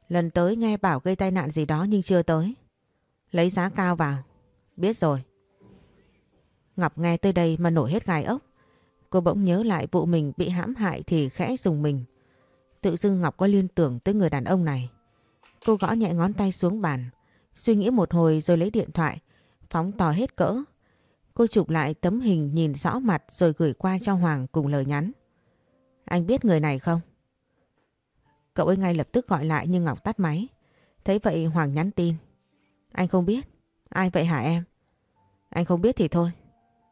[SPEAKER 1] Lần tới nghe bảo gây tai nạn gì đó nhưng chưa tới. Lấy giá cao vào. Biết rồi. Ngọc nghe tới đây mà nổi hết gai ốc. Cô bỗng nhớ lại vụ mình bị hãm hại thì khẽ dùng mình. Tự dưng Ngọc có liên tưởng tới người đàn ông này. Cô gõ nhẹ ngón tay xuống bàn. Suy nghĩ một hồi rồi lấy điện thoại. Phóng to hết cỡ. Cô chụp lại tấm hình nhìn rõ mặt rồi gửi qua cho Hoàng cùng lời nhắn. Anh biết người này không? Cậu ấy ngay lập tức gọi lại nhưng Ngọc tắt máy. Thấy vậy Hoàng nhắn tin. Anh không biết. Ai vậy hả em? Anh không biết thì thôi.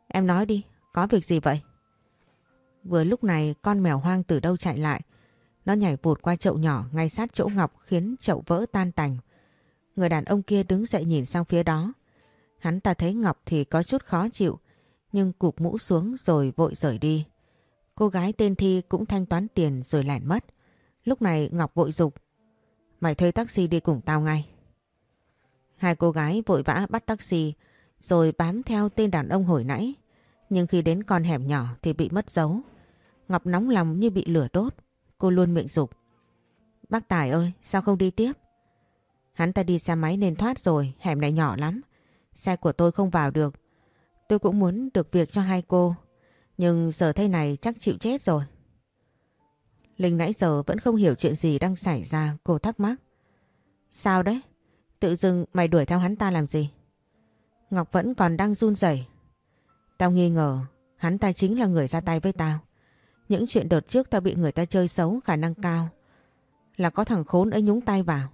[SPEAKER 1] Em nói đi, có việc gì vậy? Vừa lúc này con mèo hoang từ đâu chạy lại. Nó nhảy vụt qua chậu nhỏ ngay sát chỗ Ngọc khiến chậu vỡ tan tành. Người đàn ông kia đứng dậy nhìn sang phía đó. Hắn ta thấy Ngọc thì có chút khó chịu nhưng cụp mũ xuống rồi vội rời đi. Cô gái tên Thi cũng thanh toán tiền rồi lẻn mất. Lúc này Ngọc vội dục Mày thuê taxi đi cùng tao ngay. Hai cô gái vội vã bắt taxi rồi bám theo tên đàn ông hồi nãy. Nhưng khi đến con hẻm nhỏ thì bị mất dấu. Ngọc nóng lòng như bị lửa đốt. Cô luôn miệng dục Bác Tài ơi, sao không đi tiếp? Hắn ta đi xe máy nên thoát rồi, hẻm này nhỏ lắm. Xe của tôi không vào được. Tôi cũng muốn được việc cho hai cô. Nhưng giờ thế này chắc chịu chết rồi. Linh nãy giờ vẫn không hiểu chuyện gì đang xảy ra, cô thắc mắc. Sao đấy? Tự dưng mày đuổi theo hắn ta làm gì? Ngọc vẫn còn đang run rẩy. Tao nghi ngờ hắn ta chính là người ra tay với tao. Những chuyện đợt trước tao bị người ta chơi xấu khả năng cao. Là có thằng khốn ấy nhúng tay vào.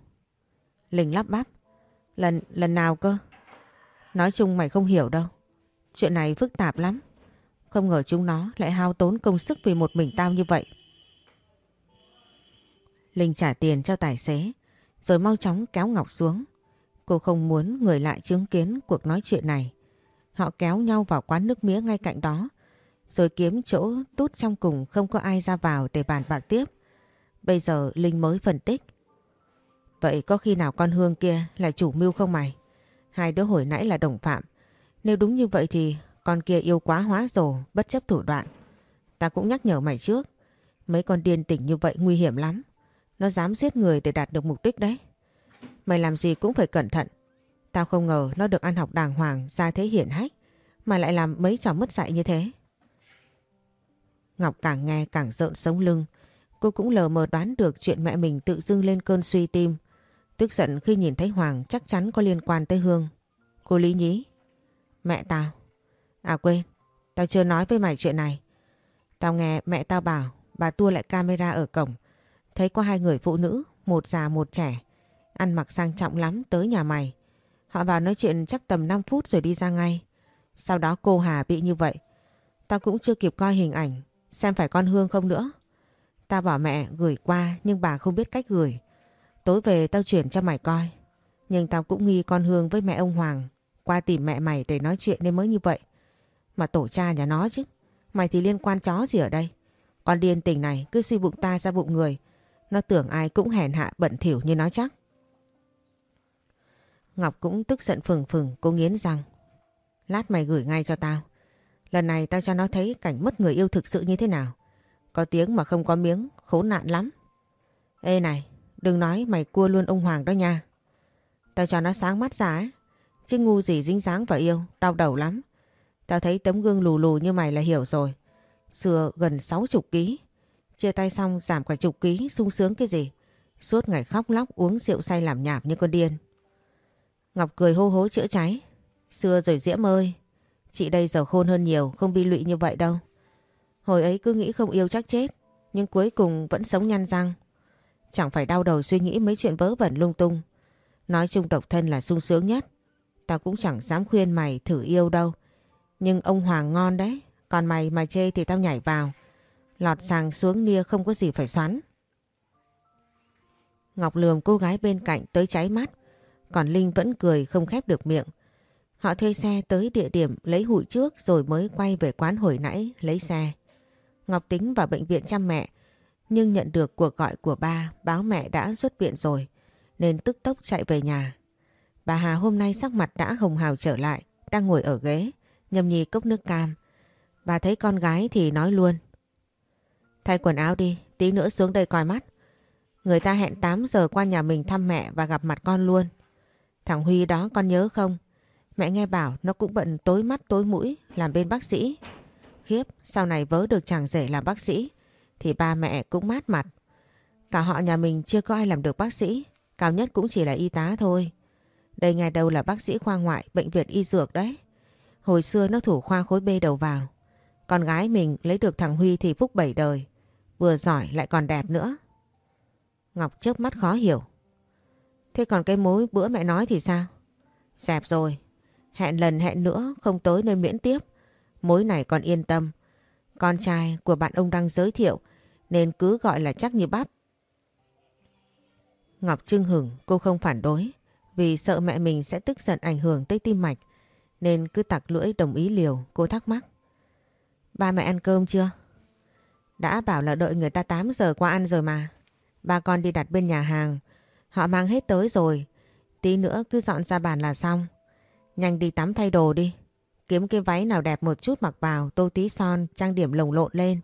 [SPEAKER 1] Linh lắp bắp. Lần, lần nào cơ? Nói chung mày không hiểu đâu. Chuyện này phức tạp lắm. Không ngờ chúng nó lại hao tốn công sức vì một mình tao như vậy. Linh trả tiền cho tài xế, rồi mau chóng kéo Ngọc xuống. Cô không muốn người lại chứng kiến cuộc nói chuyện này. Họ kéo nhau vào quán nước mía ngay cạnh đó. Rồi kiếm chỗ tút trong cùng không có ai ra vào để bàn bạc tiếp. Bây giờ Linh mới phân tích. Vậy có khi nào con Hương kia là chủ mưu không mày? Hai đứa hồi nãy là đồng phạm. Nếu đúng như vậy thì con kia yêu quá hóa rồ, bất chấp thủ đoạn. Ta cũng nhắc nhở mày trước. Mấy con điên tỉnh như vậy nguy hiểm lắm. Nó dám giết người để đạt được mục đích đấy. Mày làm gì cũng phải cẩn thận. Tao không ngờ nó được ăn học đàng hoàng ra thế hiển hách mà lại làm mấy trò mất dạy như thế. Ngọc càng nghe càng rợn sống lưng. Cô cũng lờ mờ đoán được chuyện mẹ mình tự dưng lên cơn suy tim. Tức giận khi nhìn thấy Hoàng chắc chắn có liên quan tới Hương. Cô Lý nhí. Mẹ tao. À quên, tao chưa nói với mày chuyện này. Tao nghe mẹ tao bảo bà tua lại camera ở cổng. Thấy có hai người phụ nữ, một già một trẻ. Ăn mặc sang trọng lắm tới nhà mày. Họ vào nói chuyện chắc tầm 5 phút rồi đi ra ngay. Sau đó cô Hà bị như vậy. Tao cũng chưa kịp coi hình ảnh, xem phải con Hương không nữa. Tao bảo mẹ gửi qua nhưng bà không biết cách gửi. Tối về tao chuyển cho mày coi. Nhưng tao cũng nghi con Hương với mẹ ông Hoàng qua tìm mẹ mày để nói chuyện nên mới như vậy. Mà tổ cha nhà nó chứ. Mày thì liên quan chó gì ở đây? Con điên tình này cứ suy bụng ta ra bụng người. Nó tưởng ai cũng hèn hạ bẩn thỉu như nó chắc. Ngọc cũng tức giận phừng phừng cô nghiến răng. Lát mày gửi ngay cho tao. Lần này tao cho nó thấy cảnh mất người yêu thực sự như thế nào. Có tiếng mà không có miếng, khốn nạn lắm. Ê này, đừng nói mày cua luôn ông Hoàng đó nha. Tao cho nó sáng mắt ra ấy. Chứ ngu gì dính dáng vào yêu, đau đầu lắm. Tao thấy tấm gương lù lù như mày là hiểu rồi. Xưa gần 60 ký. Chia tay xong giảm cả chục ký, sung sướng cái gì. Suốt ngày khóc lóc uống rượu say làm nhảm như con điên. Ngọc cười hô hố chữa cháy. Xưa rồi Diễm ơi, chị đây giờ khôn hơn nhiều, không bi lụy như vậy đâu. Hồi ấy cứ nghĩ không yêu chắc chết, nhưng cuối cùng vẫn sống nhăn răng. Chẳng phải đau đầu suy nghĩ mấy chuyện vớ vẩn lung tung. Nói chung độc thân là sung sướng nhất. Tao cũng chẳng dám khuyên mày thử yêu đâu. Nhưng ông Hoàng ngon đấy, còn mày mà chê thì tao nhảy vào. Lọt sàng xuống nia không có gì phải xoắn. Ngọc lườm cô gái bên cạnh tới cháy mắt. Còn Linh vẫn cười không khép được miệng. Họ thuê xe tới địa điểm lấy hụi trước rồi mới quay về quán hồi nãy lấy xe. Ngọc tính vào bệnh viện chăm mẹ nhưng nhận được cuộc gọi của ba báo mẹ đã xuất viện rồi nên tức tốc chạy về nhà. Bà Hà hôm nay sắc mặt đã hồng hào trở lại đang ngồi ở ghế nhâm nhi cốc nước cam. Bà thấy con gái thì nói luôn. Thay quần áo đi, tí nữa xuống đây coi mắt. Người ta hẹn 8 giờ qua nhà mình thăm mẹ và gặp mặt con luôn. Thằng Huy đó con nhớ không? Mẹ nghe bảo nó cũng bận tối mắt tối mũi làm bên bác sĩ. Khiếp, sau này vớ được chàng rể làm bác sĩ thì ba mẹ cũng mát mặt. Cả họ nhà mình chưa có ai làm được bác sĩ, cao nhất cũng chỉ là y tá thôi. Đây ngày đầu là bác sĩ khoa ngoại, bệnh viện y dược đấy. Hồi xưa nó thủ khoa khối B đầu vào. Con gái mình lấy được thằng Huy thì phúc bảy đời. Vừa giỏi lại còn đẹp nữa. Ngọc chớp mắt khó hiểu. Thế còn cái mối bữa mẹ nói thì sao? Dẹp rồi. Hẹn lần hẹn nữa không tới nên miễn tiếp. Mối này còn yên tâm. Con trai của bạn ông đang giới thiệu nên cứ gọi là chắc như bắp. Ngọc trưng hửng cô không phản đối vì sợ mẹ mình sẽ tức giận ảnh hưởng tới tim mạch nên cứ tặc lưỡi đồng ý liều cô thắc mắc. Ba mẹ ăn cơm chưa? Đã bảo là đợi người ta 8 giờ qua ăn rồi mà. Ba con đi đặt bên nhà hàng Họ mang hết tới rồi. Tí nữa cứ dọn ra bàn là xong. Nhanh đi tắm thay đồ đi. Kiếm cái váy nào đẹp một chút mặc vào, tô tí son, trang điểm lồng lộn lên.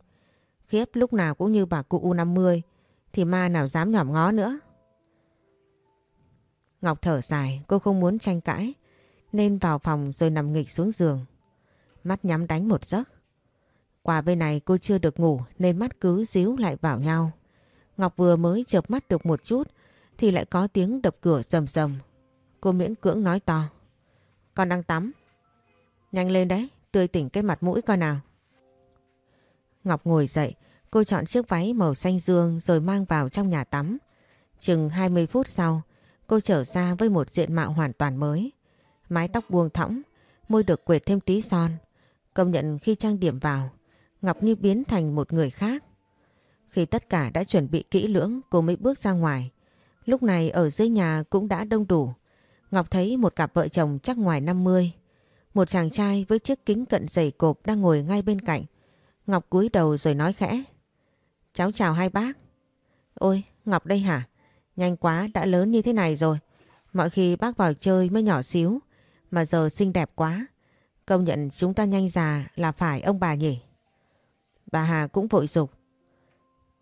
[SPEAKER 1] Khiếp lúc nào cũng như bà cụ U50, thì ma nào dám nhỏm ngó nữa. Ngọc thở dài, cô không muốn tranh cãi, nên vào phòng rồi nằm nghịch xuống giường. Mắt nhắm đánh một giấc. Qua bên này cô chưa được ngủ nên mắt cứ díu lại vào nhau. Ngọc vừa mới chợp mắt được một chút thì lại có tiếng đập cửa rầm rầm. Cô miễn cưỡng nói to. Con đang tắm. Nhanh lên đấy, tươi tỉnh cái mặt mũi coi nào. Ngọc ngồi dậy, cô chọn chiếc váy màu xanh dương rồi mang vào trong nhà tắm. Chừng 20 phút sau, cô trở ra với một diện mạo hoàn toàn mới. Mái tóc buông thõng, môi được quệt thêm tí son. Công nhận khi trang điểm vào, Ngọc như biến thành một người khác. Khi tất cả đã chuẩn bị kỹ lưỡng, cô mới bước ra ngoài. Lúc này ở dưới nhà cũng đã đông đủ. Ngọc thấy một cặp vợ chồng chắc ngoài 50. Một chàng trai với chiếc kính cận dày cộp đang ngồi ngay bên cạnh. Ngọc cúi đầu rồi nói khẽ. Cháu chào hai bác. Ôi, Ngọc đây hả? Nhanh quá, đã lớn như thế này rồi. Mọi khi bác vào chơi mới nhỏ xíu, mà giờ xinh đẹp quá. Công nhận chúng ta nhanh già là phải ông bà nhỉ? Bà Hà cũng vội dục.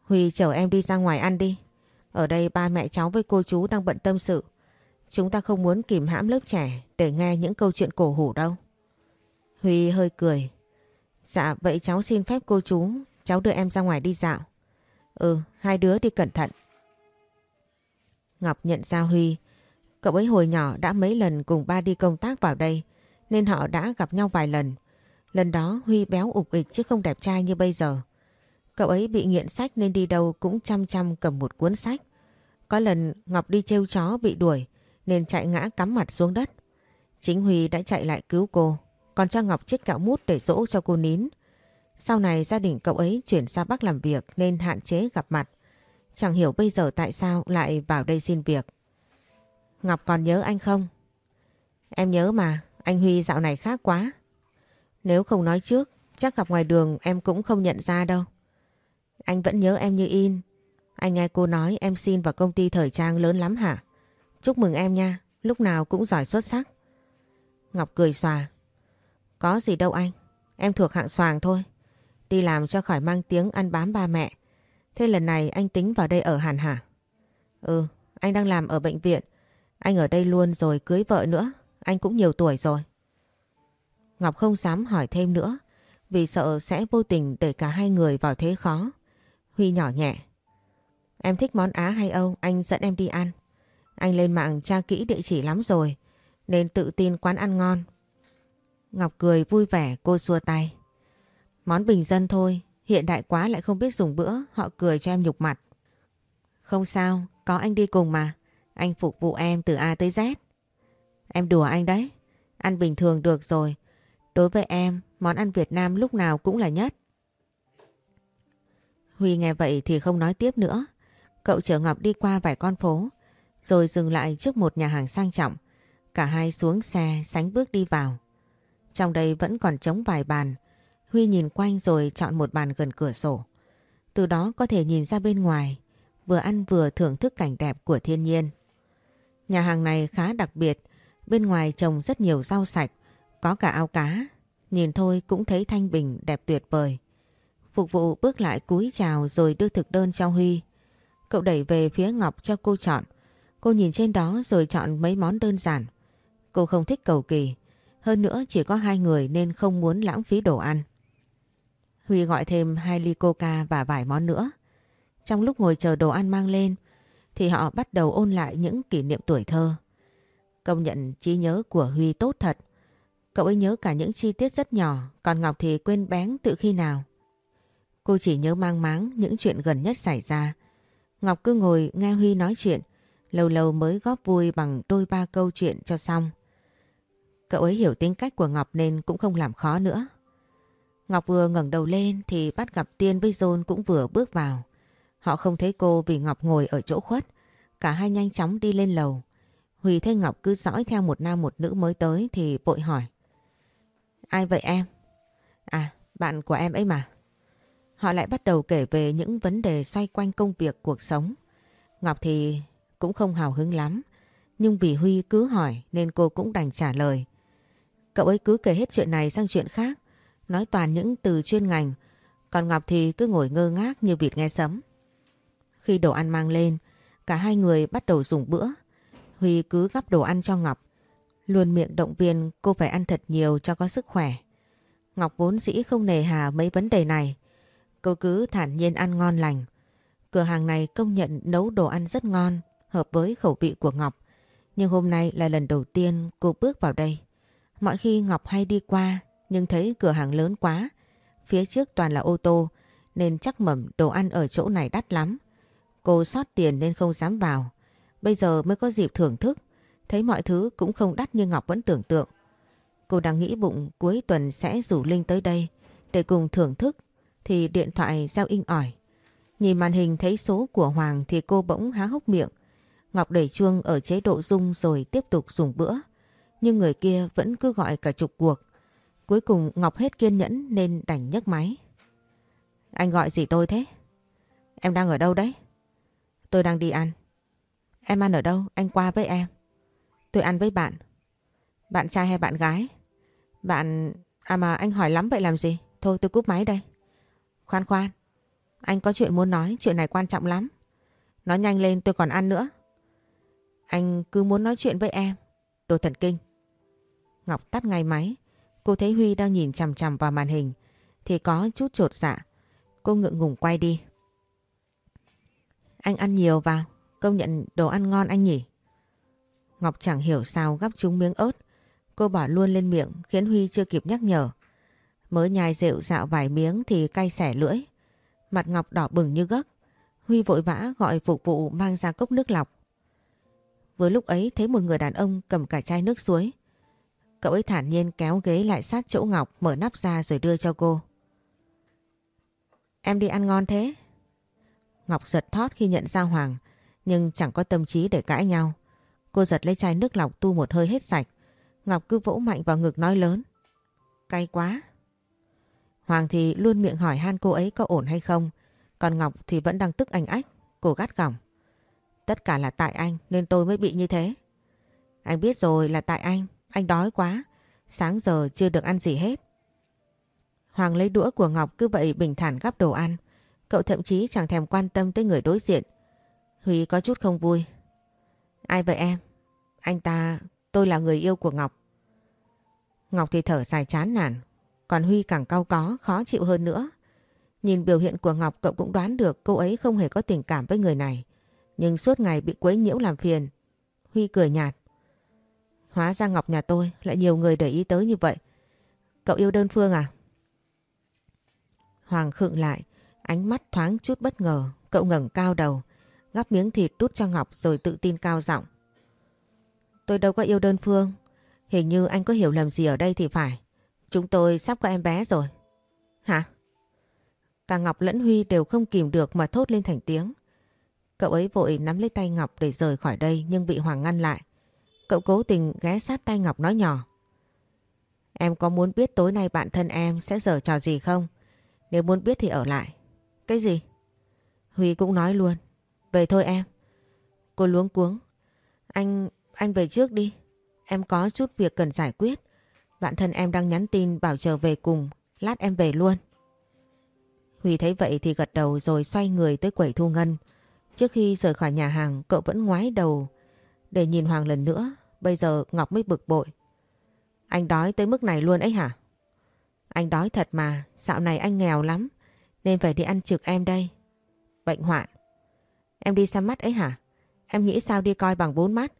[SPEAKER 1] Huy chở em đi ra ngoài ăn đi. Ở đây ba mẹ cháu với cô chú đang bận tâm sự. Chúng ta không muốn kìm hãm lớp trẻ để nghe những câu chuyện cổ hủ đâu. Huy hơi cười. Dạ vậy cháu xin phép cô chú, cháu đưa em ra ngoài đi dạo. Ừ, hai đứa đi cẩn thận. Ngọc nhận ra Huy. Cậu ấy hồi nhỏ đã mấy lần cùng ba đi công tác vào đây nên họ đã gặp nhau vài lần. Lần đó Huy béo ục ịch chứ không đẹp trai như bây giờ. Cậu ấy bị nghiện sách nên đi đâu cũng chăm chăm cầm một cuốn sách. Có lần Ngọc đi trêu chó bị đuổi nên chạy ngã cắm mặt xuống đất. Chính Huy đã chạy lại cứu cô, còn cho Ngọc chiếc kẹo mút để dỗ cho cô nín. Sau này gia đình cậu ấy chuyển ra Bắc làm việc nên hạn chế gặp mặt. Chẳng hiểu bây giờ tại sao lại vào đây xin việc. Ngọc còn nhớ anh không? Em nhớ mà, anh Huy dạo này khác quá. Nếu không nói trước, chắc gặp ngoài đường em cũng không nhận ra đâu. Anh vẫn nhớ em như in. Anh nghe cô nói em xin vào công ty thời trang lớn lắm hả? Chúc mừng em nha, lúc nào cũng giỏi xuất sắc. Ngọc cười xòa. Có gì đâu anh, em thuộc hạng xoàng thôi. Đi làm cho khỏi mang tiếng ăn bám ba mẹ. Thế lần này anh tính vào đây ở hẳn hả? Ừ, anh đang làm ở bệnh viện. Anh ở đây luôn rồi cưới vợ nữa. Anh cũng nhiều tuổi rồi. Ngọc không dám hỏi thêm nữa vì sợ sẽ vô tình để cả hai người vào thế khó. Huy nhỏ nhẹ. Em thích món Á hay Âu, anh dẫn em đi ăn. Anh lên mạng tra kỹ địa chỉ lắm rồi, nên tự tin quán ăn ngon. Ngọc cười vui vẻ cô xua tay. Món bình dân thôi, hiện đại quá lại không biết dùng bữa, họ cười cho em nhục mặt. Không sao, có anh đi cùng mà. Anh phục vụ em từ A tới Z. Em đùa anh đấy. Ăn bình thường được rồi. Đối với em, món ăn Việt Nam lúc nào cũng là nhất. Huy nghe vậy thì không nói tiếp nữa. Cậu chở Ngọc đi qua vài con phố, rồi dừng lại trước một nhà hàng sang trọng. Cả hai xuống xe sánh bước đi vào. Trong đây vẫn còn trống vài bàn. Huy nhìn quanh rồi chọn một bàn gần cửa sổ. Từ đó có thể nhìn ra bên ngoài, vừa ăn vừa thưởng thức cảnh đẹp của thiên nhiên. Nhà hàng này khá đặc biệt, bên ngoài trồng rất nhiều rau sạch, có cả ao cá. Nhìn thôi cũng thấy thanh bình đẹp tuyệt vời. Phục vụ bước lại cúi chào rồi đưa thực đơn cho Huy. Cậu đẩy về phía Ngọc cho cô chọn. Cô nhìn trên đó rồi chọn mấy món đơn giản. Cô không thích cầu kỳ. Hơn nữa chỉ có hai người nên không muốn lãng phí đồ ăn. Huy gọi thêm hai ly coca và vài món nữa. Trong lúc ngồi chờ đồ ăn mang lên thì họ bắt đầu ôn lại những kỷ niệm tuổi thơ. Công nhận trí nhớ của Huy tốt thật. Cậu ấy nhớ cả những chi tiết rất nhỏ, còn Ngọc thì quên bén tự khi nào. Cô chỉ nhớ mang máng những chuyện gần nhất xảy ra. Ngọc cứ ngồi nghe Huy nói chuyện, lâu lâu mới góp vui bằng đôi ba câu chuyện cho xong. Cậu ấy hiểu tính cách của Ngọc nên cũng không làm khó nữa. Ngọc vừa ngẩng đầu lên thì bắt gặp Tiên với John cũng vừa bước vào. Họ không thấy cô vì Ngọc ngồi ở chỗ khuất. Cả hai nhanh chóng đi lên lầu. Huy thấy Ngọc cứ dõi theo một nam một nữ mới tới thì vội hỏi. Ai vậy em? À, bạn của em ấy mà. Họ lại bắt đầu kể về những vấn đề xoay quanh công việc cuộc sống. Ngọc thì cũng không hào hứng lắm. Nhưng vì Huy cứ hỏi nên cô cũng đành trả lời. Cậu ấy cứ kể hết chuyện này sang chuyện khác. Nói toàn những từ chuyên ngành. Còn Ngọc thì cứ ngồi ngơ ngác như vịt nghe sấm. Khi đồ ăn mang lên, cả hai người bắt đầu dùng bữa. Huy cứ gắp đồ ăn cho Ngọc. Luôn miệng động viên cô phải ăn thật nhiều cho có sức khỏe. Ngọc vốn dĩ không nề hà mấy vấn đề này. Cô cứ thản nhiên ăn ngon lành. Cửa hàng này công nhận nấu đồ ăn rất ngon, hợp với khẩu vị của Ngọc. Nhưng hôm nay là lần đầu tiên cô bước vào đây. Mọi khi Ngọc hay đi qua nhưng thấy cửa hàng lớn quá. Phía trước toàn là ô tô, nên chắc mẩm đồ ăn ở chỗ này đắt lắm. Cô sót tiền nên không dám vào. Bây giờ mới có dịp thưởng thức. Thấy mọi thứ cũng không đắt như Ngọc vẫn tưởng tượng. Cô đang nghĩ bụng cuối tuần sẽ rủ Linh tới đây để cùng thưởng thức, thì điện thoại giao in ỏi. Nhìn màn hình thấy số của Hoàng thì cô bỗng há hốc miệng. Ngọc đẩy chuông ở chế độ rung rồi tiếp tục dùng bữa. Nhưng người kia vẫn cứ gọi cả chục cuộc. Cuối cùng Ngọc hết kiên nhẫn nên đành nhấc máy. Anh gọi gì tôi thế? Em đang ở đâu đấy? Tôi đang đi ăn. Em ăn ở đâu? Anh qua với em. Tôi ăn với bạn. Bạn trai hay bạn gái? Bạn... À mà anh hỏi lắm vậy làm gì? Thôi tôi cúp máy đây. Khoan khoan. Anh có chuyện muốn nói, chuyện này quan trọng lắm. Nói nhanh lên tôi còn ăn nữa. Anh cứ muốn nói chuyện với em. Đồ thần kinh. Ngọc tắt ngay máy. Cô thấy Huy đang nhìn chằm chằm vào màn hình. Thì có chút trột dạ. Cô ngượng ngùng quay đi. Anh ăn nhiều vào. Công nhận đồ ăn ngon anh nhỉ? Ngọc chẳng hiểu sao gắp trúng miếng ớt. Cô bỏ luôn lên miệng, khiến Huy chưa kịp nhắc nhở. Mới nhai rượu dạo vài miếng thì cay xẻ lưỡi. Mặt Ngọc đỏ bừng như gấc. Huy vội vã gọi phục vụ mang ra cốc nước lọc. Vừa lúc ấy, thấy một người đàn ông cầm cả chai nước suối. Cậu ấy thản nhiên kéo ghế lại sát chỗ Ngọc, mở nắp ra rồi đưa cho cô. Em đi ăn ngon thế. Ngọc giật thót khi nhận ra Hoàng, nhưng chẳng có tâm trí để cãi nhau. Cô giật lấy chai nước lọc tu một hơi hết sạch. Ngọc cứ vỗ mạnh vào ngực nói lớn. Cay quá. Hoàng thì luôn miệng hỏi han cô ấy có ổn hay không. Còn Ngọc thì vẫn đang tức anh ách. Cô gắt gỏng. Tất cả là tại anh, nên tôi mới bị như thế. Anh biết rồi là tại anh. Anh đói quá. Sáng giờ chưa được ăn gì hết. Hoàng lấy đũa của Ngọc cứ vậy bình thản gắp đồ ăn. Cậu thậm chí chẳng thèm quan tâm tới người đối diện. Huy có chút không vui. Ai vậy em? Anh ta, tôi là người yêu của Ngọc. Ngọc thì thở dài chán nản. Còn Huy càng cau có, khó chịu hơn nữa. Nhìn biểu hiện của Ngọc cậu cũng đoán được cô ấy không hề có tình cảm với người này. Nhưng suốt ngày bị quấy nhiễu làm phiền. Huy cười nhạt. Hóa ra Ngọc nhà tôi lại nhiều người để ý tới như vậy. Cậu yêu đơn phương à? Hoàng khựng lại, ánh mắt thoáng chút bất ngờ. Cậu ngẩng cao đầu, gắp miếng thịt đút cho Ngọc rồi tự tin cao giọng. Tôi đâu có yêu đơn phương. Hình như anh có hiểu lầm gì ở đây thì phải. Chúng tôi sắp có em bé rồi. Hả? Cả Ngọc lẫn Huy đều không kìm được mà thốt lên thành tiếng. Cậu ấy vội nắm lấy tay Ngọc để rời khỏi đây nhưng bị Hoàng ngăn lại. Cậu cố tình ghé sát tay Ngọc nói nhỏ. Em có muốn biết tối nay bạn thân em sẽ dở trò gì không? Nếu muốn biết thì ở lại. Cái gì? Huy cũng nói luôn. Về thôi em. Cô luống cuống. Anh, anh về trước đi. Em có chút việc cần giải quyết. Bạn thân em đang nhắn tin bảo chờ về cùng. Lát em về luôn. Huy thấy vậy thì gật đầu rồi xoay người tới quẩy thu ngân. Trước khi rời khỏi nhà hàng cậu vẫn ngoái đầu để nhìn Hoàng lần nữa. Bây giờ Ngọc mới bực bội. Anh đói tới mức này luôn ấy hả? Anh đói thật mà, dạo này anh nghèo lắm, nên phải đi ăn trực em đây. Bệnh hoạn. Em đi xăm mắt ấy hả? Em nghĩ sao đi coi bằng bốn mắt?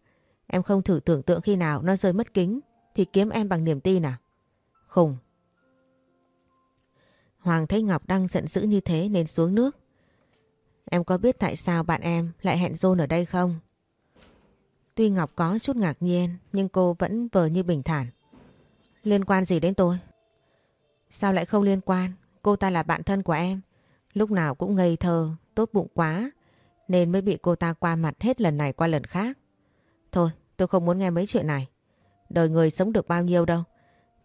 [SPEAKER 1] Em không thử tưởng tượng khi nào nó rơi mất kính thì kiếm em bằng niềm tin à? Khùng. Hoàng thấy Ngọc đang giận dữ như thế nên xuống nước. Em có biết tại sao bạn em lại hẹn John ở đây không? Tuy Ngọc có chút ngạc nhiên nhưng cô vẫn vờ như bình thản. Liên quan gì đến tôi? Sao lại không liên quan? Cô ta là bạn thân của em. Lúc nào cũng ngây thơ, tốt bụng quá nên mới bị cô ta qua mặt hết lần này qua lần khác. Thôi, tôi không muốn nghe mấy chuyện này. Đời người sống được bao nhiêu đâu.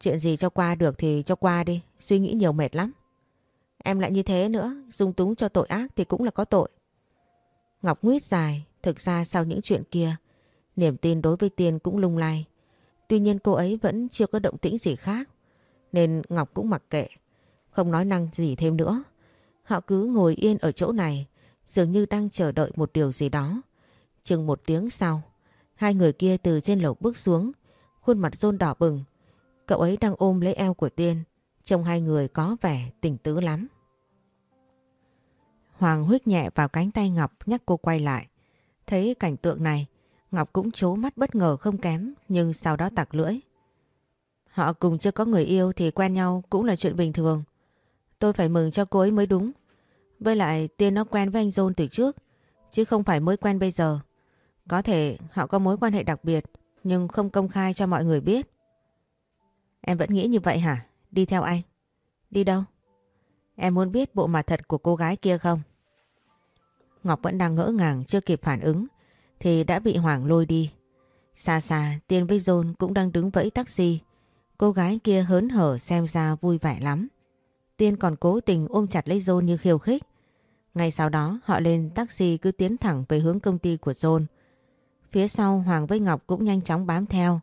[SPEAKER 1] Chuyện gì cho qua được thì cho qua đi, suy nghĩ nhiều mệt lắm. Em lại như thế nữa, dung túng cho tội ác thì cũng là có tội. Ngọc nguyết dài, thực ra sau những chuyện kia, niềm tin đối với Tiên cũng lung lay. Tuy nhiên cô ấy vẫn chưa có động tĩnh gì khác, nên Ngọc cũng mặc kệ, không nói năng gì thêm nữa. Họ cứ ngồi yên ở chỗ này, dường như đang chờ đợi một điều gì đó. Chừng một tiếng sau, hai người kia từ trên lầu bước xuống, khuôn mặt rôn đỏ bừng. Cậu ấy đang ôm lấy eo của Tiên, trông hai người có vẻ tỉnh tứ lắm. Hoàng huyết nhẹ vào cánh tay Ngọc nhắc cô quay lại. Thấy cảnh tượng này, Ngọc cũng chố mắt bất ngờ không kém nhưng sau đó tặc lưỡi. Họ cùng chưa có người yêu thì quen nhau cũng là chuyện bình thường. Tôi phải mừng cho cô ấy mới đúng. Với lại Tiên nó quen với anh John từ trước, chứ không phải mới quen bây giờ. Có thể họ có mối quan hệ đặc biệt, nhưng không công khai cho mọi người biết. Em vẫn nghĩ như vậy hả? Đi theo anh. Đi đâu? Em muốn biết bộ mặt thật của cô gái kia không? Ngọc vẫn đang ngỡ ngàng chưa kịp phản ứng, thì đã bị Hoàng lôi đi. Xa xa Tiên với John cũng đang đứng vẫy taxi. Cô gái kia hớn hở xem ra vui vẻ lắm. Tiên còn cố tình ôm chặt lấy John như khiêu khích. Ngay sau đó họ lên taxi cứ tiến thẳng về hướng công ty của John. Phía sau Hoàng với Ngọc cũng nhanh chóng bám theo.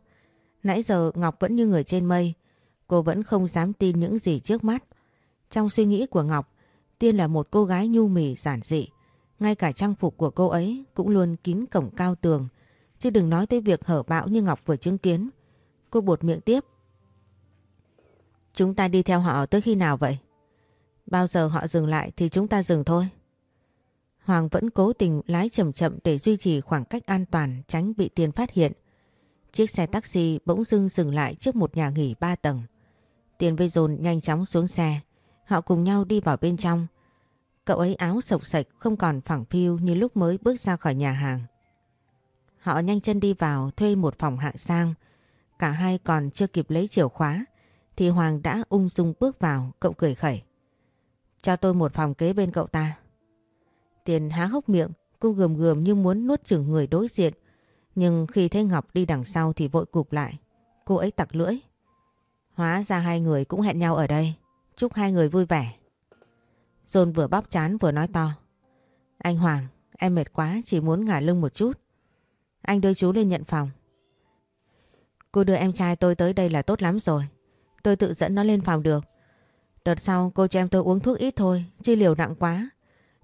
[SPEAKER 1] Nãy giờ Ngọc vẫn như người trên mây. Cô vẫn không dám tin những gì trước mắt. Trong suy nghĩ của Ngọc, Tiên là một cô gái nhu mì giản dị. Ngay cả trang phục của cô ấy cũng luôn kín cổng cao tường. Chứ đừng nói tới việc hở bạo như Ngọc vừa chứng kiến. Cô buột miệng tiếp. Chúng ta đi theo họ tới khi nào vậy? Bao giờ họ dừng lại thì chúng ta dừng thôi. Hoàng vẫn cố tình lái chậm chậm để duy trì khoảng cách an toàn, tránh bị tiền phát hiện. Chiếc xe taxi bỗng dưng dừng lại trước một nhà nghỉ ba tầng. Tiền với dồn nhanh chóng xuống xe. Họ cùng nhau đi vào bên trong. Cậu ấy áo sộc sạch không còn phẳng phiu như lúc mới bước ra khỏi nhà hàng. Họ nhanh chân đi vào thuê một phòng hạng sang. Cả hai còn chưa kịp lấy chìa khóa thì Hoàng đã ung dung bước vào, cậu cười khẩy. Cho tôi một phòng kế bên cậu ta. Tiền há hốc miệng, cô gườm gườm như muốn nuốt chửng người đối diện. Nhưng khi thấy Ngọc đi đằng sau thì vội cụp lại. Cô ấy tặc lưỡi. Hóa ra hai người cũng hẹn nhau ở đây. Chúc hai người vui vẻ. John vừa bóp chán vừa nói to. Anh Hoàng, em mệt quá chỉ muốn ngả lưng một chút. Anh đưa chú lên nhận phòng. Cô đưa em trai tôi tới đây là tốt lắm rồi. Tôi tự dẫn nó lên phòng được. Đợt sau cô cho em tôi uống thuốc ít thôi, chứ liều nặng quá.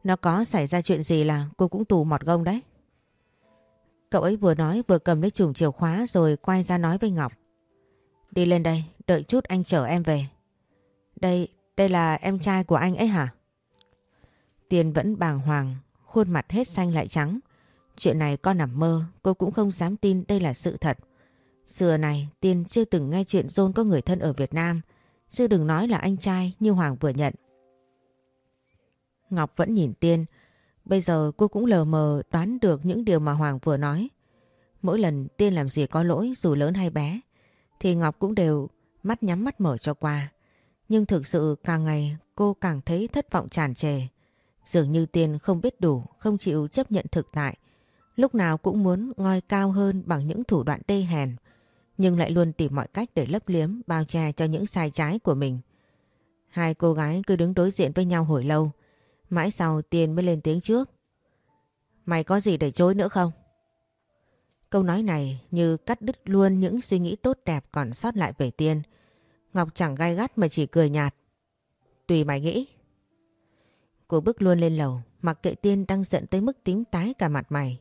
[SPEAKER 1] Nó có xảy ra chuyện gì là cô cũng tù mọt gông đấy. Cậu ấy vừa nói vừa cầm lấy chùm chìa khóa rồi quay ra nói với Ngọc. Đi lên đây, đợi chút anh chở em về. Đây, đây là em trai của anh ấy hả? Tiền vẫn bàng hoàng, khuôn mặt hết xanh lại trắng. Chuyện này con nằm mơ, cô cũng không dám tin đây là sự thật. Xưa này, Tiên chưa từng nghe chuyện John có người thân ở Việt Nam, chứ đừng nói là anh trai như Hoàng vừa nhận. Ngọc vẫn nhìn Tiên, bây giờ cô cũng lờ mờ đoán được những điều mà Hoàng vừa nói. Mỗi lần Tiên làm gì có lỗi dù lớn hay bé, thì Ngọc cũng đều mắt nhắm mắt mở cho qua. Nhưng thực sự càng ngày cô càng thấy thất vọng tràn trề. Dường như Tiên không biết đủ, không chịu chấp nhận thực tại. Lúc nào cũng muốn ngoi cao hơn bằng những thủ đoạn đê hèn nhưng lại luôn tìm mọi cách để lấp liếm bao che cho những sai trái của mình. Hai cô gái cứ đứng đối diện với nhau hồi lâu, mãi sau Tiên mới lên tiếng trước. Mày có gì để chối nữa không? Câu nói này như cắt đứt luôn những suy nghĩ tốt đẹp còn sót lại về Tiên. Ngọc chẳng gai gắt mà chỉ cười nhạt. Tùy mày nghĩ. Cô bước luôn lên lầu, mặc kệ Tiên đang giận tới mức tím tái cả mặt mày.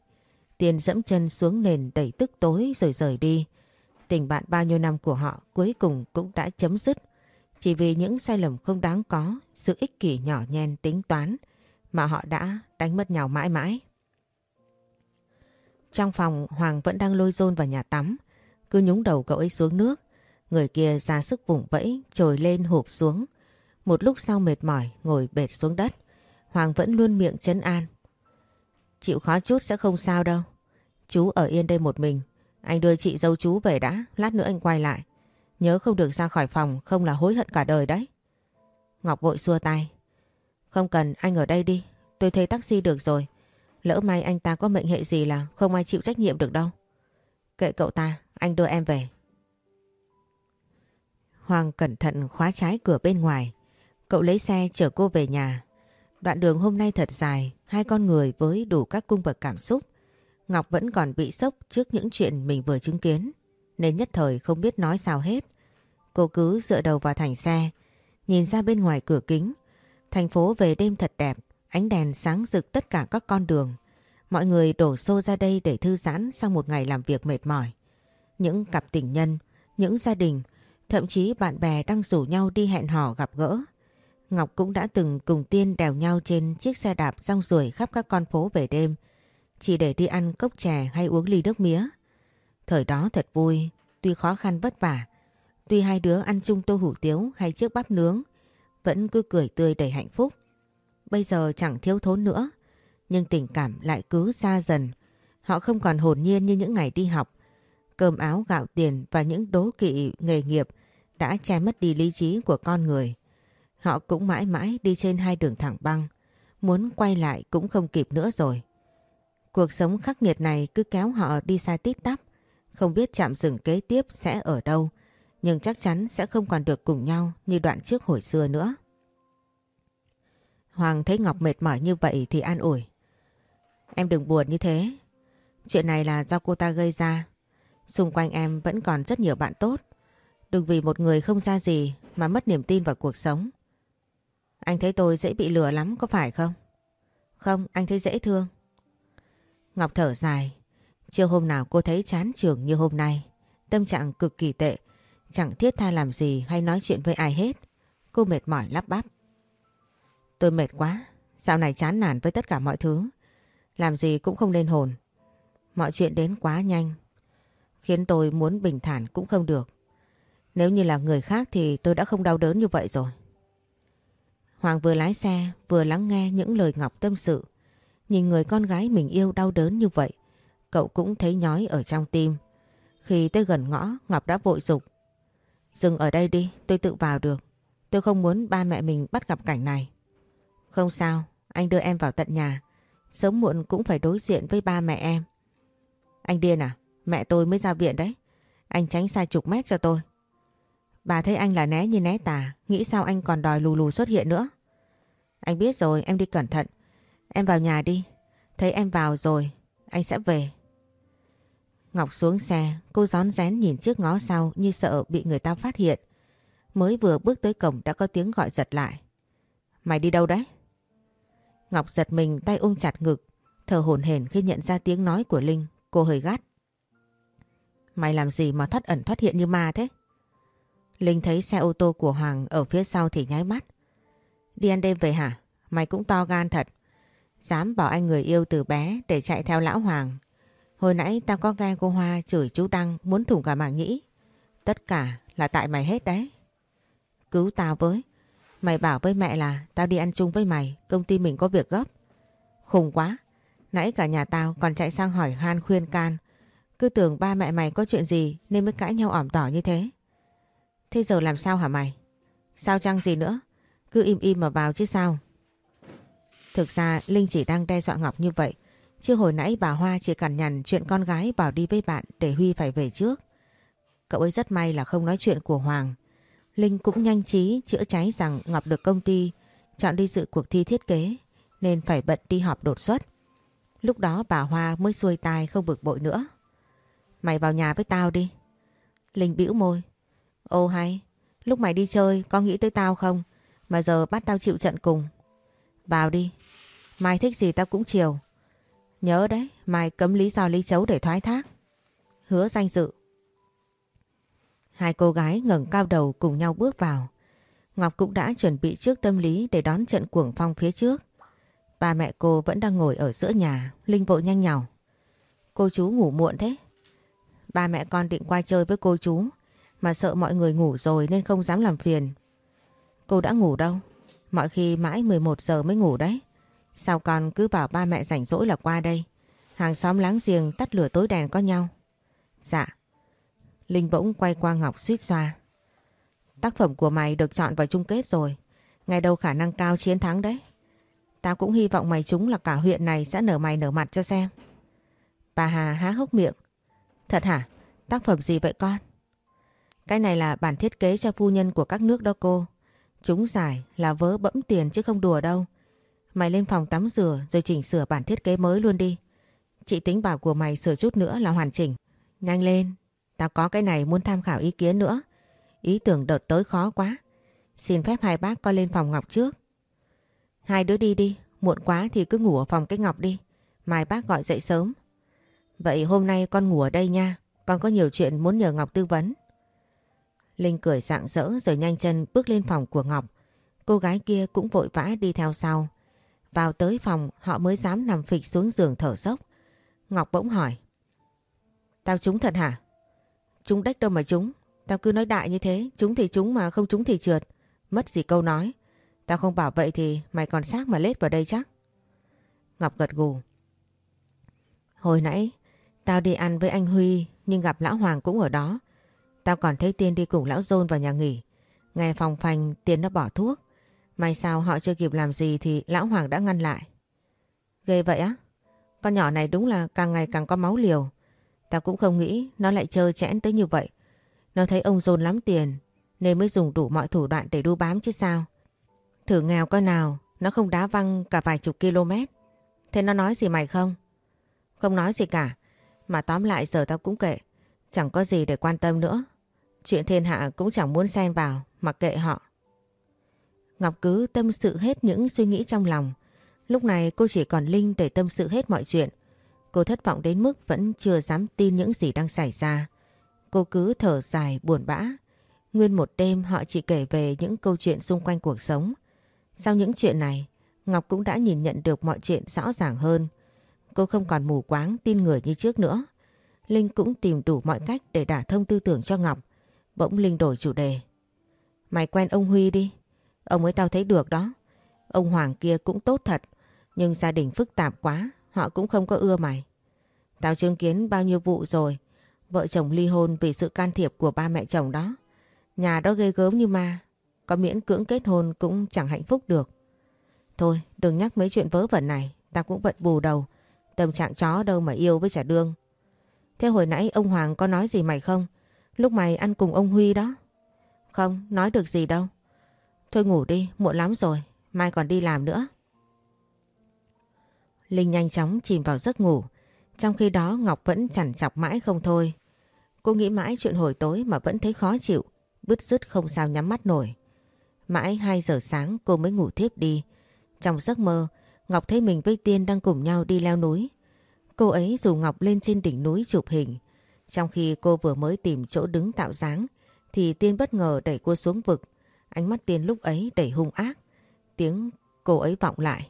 [SPEAKER 1] Tiên dẫm chân xuống nền đẩy tức tối rồi rời đi. Tình bạn bao nhiêu năm của họ cuối cùng cũng đã chấm dứt chỉ vì những sai lầm không đáng có, sự ích kỷ nhỏ nhen tính toán mà họ đã đánh mất nhau mãi mãi. Trong phòng Hoàng vẫn đang lôi rôn vào nhà tắm, cứ nhúng đầu cậu ấy xuống nước. Người kia ra sức vùng vẫy, trồi lên hụp xuống. Một lúc sau mệt mỏi, ngồi bệt xuống đất. Hoàng vẫn luôn miệng chấn an. Chịu khó chút sẽ không sao đâu. Chú ở yên đây một mình, anh đưa chị dâu chú về đã, lát nữa anh quay lại. Nhớ không được ra khỏi phòng, không là hối hận cả đời đấy. Ngọc vội xua tay. Không cần, anh ở đây đi, tôi thuê taxi được rồi. Lỡ may anh ta có mệnh hệ gì là không ai chịu trách nhiệm được đâu. Kệ cậu ta, anh đưa em về. Hoàng cẩn thận khóa trái cửa bên ngoài. Cậu lấy xe chở cô về nhà. Đoạn đường hôm nay thật dài, hai con người với đủ các cung bậc cảm xúc. Ngọc vẫn còn bị sốc trước những chuyện mình vừa chứng kiến, nên nhất thời không biết nói sao hết. Cô cứ dựa đầu vào thành xe, nhìn ra bên ngoài cửa kính. Thành phố về đêm thật đẹp, ánh đèn sáng rực tất cả các con đường. Mọi người đổ xô ra đây để thư giãn sau một ngày làm việc mệt mỏi. Những cặp tình nhân, những gia đình, thậm chí bạn bè đang rủ nhau đi hẹn hò gặp gỡ. Ngọc cũng đã từng cùng Tiên đèo nhau trên chiếc xe đạp rong ruổi khắp các con phố về đêm chỉ để đi ăn cốc chè hay uống ly nước mía. Thời đó thật vui, tuy khó khăn vất vả, tuy hai đứa ăn chung tô hủ tiếu hay chiếc bắp nướng, vẫn cứ cười tươi đầy hạnh phúc. Bây giờ chẳng thiếu thốn nữa, nhưng tình cảm lại cứ xa dần. Họ không còn hồn nhiên như những ngày đi học. Cơm áo gạo tiền và những đố kỵ nghề nghiệp đã che mất đi lý trí của con người. Họ cũng mãi mãi đi trên hai đường thẳng băng. Muốn quay lại cũng không kịp nữa rồi. Cuộc sống khắc nghiệt này cứ kéo họ đi sai tít tắp. Không biết chạm dừng kế tiếp sẽ ở đâu. Nhưng chắc chắn sẽ không còn được cùng nhau như đoạn trước hồi xưa nữa. Hoàng thấy Ngọc mệt mỏi như vậy thì an ủi. Em đừng buồn như thế. Chuyện này là do cô ta gây ra. Xung quanh em vẫn còn rất nhiều bạn tốt. Đừng vì một người không ra gì mà mất niềm tin vào cuộc sống. Anh thấy tôi dễ bị lừa lắm có phải không? Không, anh thấy dễ thương. Ngọc thở dài. Chưa hôm nào cô thấy chán trường như hôm nay. Tâm trạng cực kỳ tệ. Chẳng thiết tha làm gì hay nói chuyện với ai hết. Cô mệt mỏi lắp bắp. Tôi mệt quá. Dạo này chán nản với tất cả mọi thứ. Làm gì cũng không lên hồn. Mọi chuyện đến quá nhanh. Khiến tôi muốn bình thản cũng không được. Nếu như là người khác thì tôi đã không đau đớn như vậy rồi. Hoàng vừa lái xe vừa lắng nghe những lời Ngọc tâm sự. Nhìn người con gái mình yêu đau đớn như vậy, cậu cũng thấy nhói ở trong tim. Khi tới gần ngõ, Ngọc đã vội dục. Dừng ở đây đi, tôi tự vào được. Tôi không muốn ba mẹ mình bắt gặp cảnh này. Không sao, anh đưa em vào tận nhà. Sớm muộn cũng phải đối diện với ba mẹ em. Anh điên à? Mẹ tôi mới ra viện đấy. Anh tránh xa chục mét cho tôi. Bà thấy anh là né như né tà, nghĩ sao anh còn đòi lù lù xuất hiện nữa. Anh biết rồi, em đi cẩn thận. Em vào nhà đi. Thấy em vào rồi, anh sẽ về. Ngọc xuống xe, cô gión rén nhìn trước ngó sau như sợ bị người ta phát hiện. Mới vừa bước tới cổng đã có tiếng gọi giật lại. Mày đi đâu đấy? Ngọc giật mình tay ôm chặt ngực, thở hổn hển khi nhận ra tiếng nói của Linh, cô hơi gắt. Mày làm gì mà thoát ẩn thoát hiện như ma thế? Linh thấy xe ô tô của Hoàng ở phía sau thì nháy mắt. Đi ăn đêm về hả? Mày cũng to gan thật. Dám bỏ anh người yêu từ bé để chạy theo lão Hoàng. Hồi nãy tao có nghe cô Hoa chửi chú Đăng muốn thủng cả mảng nhĩ. Tất cả là tại mày hết đấy. Cứu tao với. Mày bảo với mẹ là tao đi ăn chung với mày, công ty mình có việc gấp. Khùng quá. Nãy cả nhà tao còn chạy sang hỏi han khuyên can. Cứ tưởng ba mẹ mày có chuyện gì nên mới cãi nhau ỏm tỏ như thế. Thế giờ làm sao hả mày? Sao chăng gì nữa? Cứ im im mà vào chứ sao? Thực ra, Linh chỉ đang đe dọa Ngọc như vậy. Chứ hồi nãy bà Hoa chỉ cằn nhằn chuyện con gái bảo đi với bạn để Huy phải về trước. Cậu ấy rất may là không nói chuyện của Hoàng. Linh cũng nhanh trí chữa cháy rằng Ngọc được công ty, chọn đi dự cuộc thi thiết kế, nên phải bận đi họp đột xuất. Lúc đó bà Hoa mới xuôi tai không bực bội nữa. Mày vào nhà với tao đi. Linh bĩu môi. Ô hay, lúc mày đi chơi có nghĩ tới tao không? Mà giờ bắt tao chịu trận cùng. Vào đi, mai thích gì tao cũng chiều. Nhớ đấy, mai cấm lý do lý chấu để thoái thác. Hứa danh dự. Hai cô gái ngẩng cao đầu cùng nhau bước vào. Ngọc cũng đã chuẩn bị trước tâm lý để đón trận cuồng phong phía trước. Ba mẹ cô vẫn đang ngồi ở giữa nhà, Linh vội nhanh nhào. Cô chú ngủ muộn thế. Ba mẹ con định qua chơi với cô chú, mà sợ mọi người ngủ rồi nên không dám làm phiền. Cô đã ngủ đâu? Mọi khi mãi 11 giờ mới ngủ đấy. Sao con cứ bảo ba mẹ rảnh rỗi là qua đây? Hàng xóm láng giềng tắt lửa tối đèn có nhau. Dạ. Linh bỗng quay qua Ngọc suýt xoa. Tác phẩm của mày được chọn vào chung kết rồi. Ngày đầu khả năng cao chiến thắng đấy. Tao cũng hy vọng mày chúng là cả huyện này sẽ nở mày nở mặt cho xem. Bà Hà há hốc miệng. Thật hả? Tác phẩm gì vậy con? Cái này là bản thiết kế cho phu nhân của các nước đó cô. Chúng giải là vớ bẫm tiền chứ không đùa đâu. Mày lên phòng tắm rửa rồi chỉnh sửa bản thiết kế mới luôn đi. Chị tính bảo của mày sửa chút nữa là hoàn chỉnh. Nhanh lên, tao có cái này muốn tham khảo ý kiến nữa. Ý tưởng đợt tới khó quá. Xin phép hai bác coi lên phòng Ngọc trước. Hai đứa đi đi, muộn quá thì cứ ngủ ở phòng cái Ngọc đi. Mai bác gọi dậy sớm. Vậy hôm nay con ngủ ở đây nha. Con có nhiều chuyện muốn nhờ Ngọc tư vấn. Linh cười rạng rỡ rồi nhanh chân bước lên phòng của Ngọc. Cô gái kia cũng vội vã đi theo sau. Vào tới phòng, họ mới dám nằm phịch xuống giường thở dốc. Ngọc bỗng hỏi. Tao trúng thật hả? Trúng đếch đâu mà trúng. Tao cứ nói đại như thế. Trúng thì trúng mà không trúng thì trượt. Mất gì câu nói. Tao không bảo vậy thì mày còn xác mà lết vào đây chắc. Ngọc gật gù. Hồi nãy tao đi ăn với anh Huy, nhưng gặp Lão Hoàng cũng ở đó. Tao còn thấy Tiên đi cùng Lão Dôn vào nhà nghỉ. Nghe phòng phanh Tiên nó bỏ thuốc. May sao họ chưa kịp làm gì thì Lão Hoàng đã ngăn lại. Ghê vậy á? Con nhỏ này đúng là càng ngày càng có máu liều. Tao cũng không nghĩ nó lại chơi chẽn tới như vậy. Nó thấy ông Dôn lắm tiền nên mới dùng đủ mọi thủ đoạn để đu bám chứ sao. Thử nghèo coi nào, nó không đá văng cả vài chục km. Thế nó nói gì mày không? Không nói gì cả. Mà tóm lại giờ tao cũng kệ. Chẳng có gì để quan tâm nữa. Chuyện thiên hạ cũng chẳng muốn xen vào, mặc kệ họ. Ngọc cứ tâm sự hết những suy nghĩ trong lòng. Lúc này cô chỉ còn Linh để tâm sự hết mọi chuyện. Cô thất vọng đến mức vẫn chưa dám tin những gì đang xảy ra. Cô cứ thở dài buồn bã. Nguyên một đêm họ chỉ kể về những câu chuyện xung quanh cuộc sống. Sau những chuyện này, Ngọc cũng đã nhìn nhận được mọi chuyện rõ ràng hơn. Cô không còn mù quáng tin người như trước nữa. Linh cũng tìm đủ mọi cách để đả thông tư tưởng cho Ngọc. Bỗng Linh đổi chủ đề. Mày quen ông Huy đi. Ông ấy tao thấy được đó. Ông Hoàng kia cũng tốt thật. Nhưng gia đình phức tạp quá. Họ cũng không có ưa mày. Tao chứng kiến bao nhiêu vụ rồi. Vợ chồng ly hôn vì sự can thiệp của ba mẹ chồng đó. Nhà đó ghê gớm như ma. Có miễn cưỡng kết hôn cũng chẳng hạnh phúc được. Thôi, đừng nhắc mấy chuyện vớ vẩn này. Tao cũng bận bù đầu. Tâm trạng chó đâu mà yêu với trả đương. Thế hồi nãy ông Hoàng có nói gì mày không? Lúc mày ăn cùng ông Huy đó. Không, nói được gì đâu. Thôi ngủ đi, muộn lắm rồi. Mai còn đi làm nữa. Linh nhanh chóng chìm vào giấc ngủ. Trong khi đó Ngọc vẫn chẳng chọc mãi không thôi. Cô nghĩ mãi chuyện hồi tối mà vẫn thấy khó chịu. Bứt rứt không sao nhắm mắt nổi. Mãi 2 giờ sáng cô mới ngủ thiếp đi. Trong giấc mơ, Ngọc thấy mình với Tiên đang cùng nhau đi leo núi. Cô ấy rủ Ngọc lên trên đỉnh núi chụp hình. Trong khi cô vừa mới tìm chỗ đứng tạo dáng thì Tiên bất ngờ đẩy cô xuống vực. Ánh mắt Tiên lúc ấy đầy hung ác. Tiếng cô ấy vọng lại.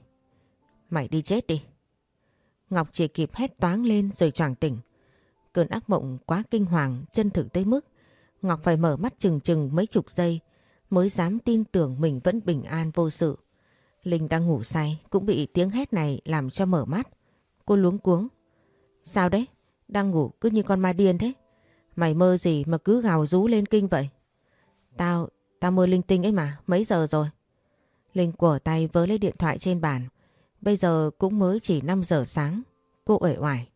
[SPEAKER 1] Mày đi chết đi. Ngọc chỉ kịp hét toáng lên rồi choàng tỉnh. Cơn ác mộng quá kinh hoàng, chân thực tới mức Ngọc phải mở mắt chừng chừng mấy chục giây mới dám tin tưởng mình vẫn bình an vô sự. Linh đang ngủ say cũng bị tiếng hét này làm cho mở mắt. Cô luống cuống. Sao đấy? Đang ngủ cứ như con ma điên thế. Mày mơ gì mà cứ gào rú lên kinh vậy? Tao, tao mơ linh tinh ấy mà, mấy giờ rồi? Linh của tay vớ lấy điện thoại trên bàn. Bây giờ cũng mới chỉ 5 giờ sáng. Cô uể oải.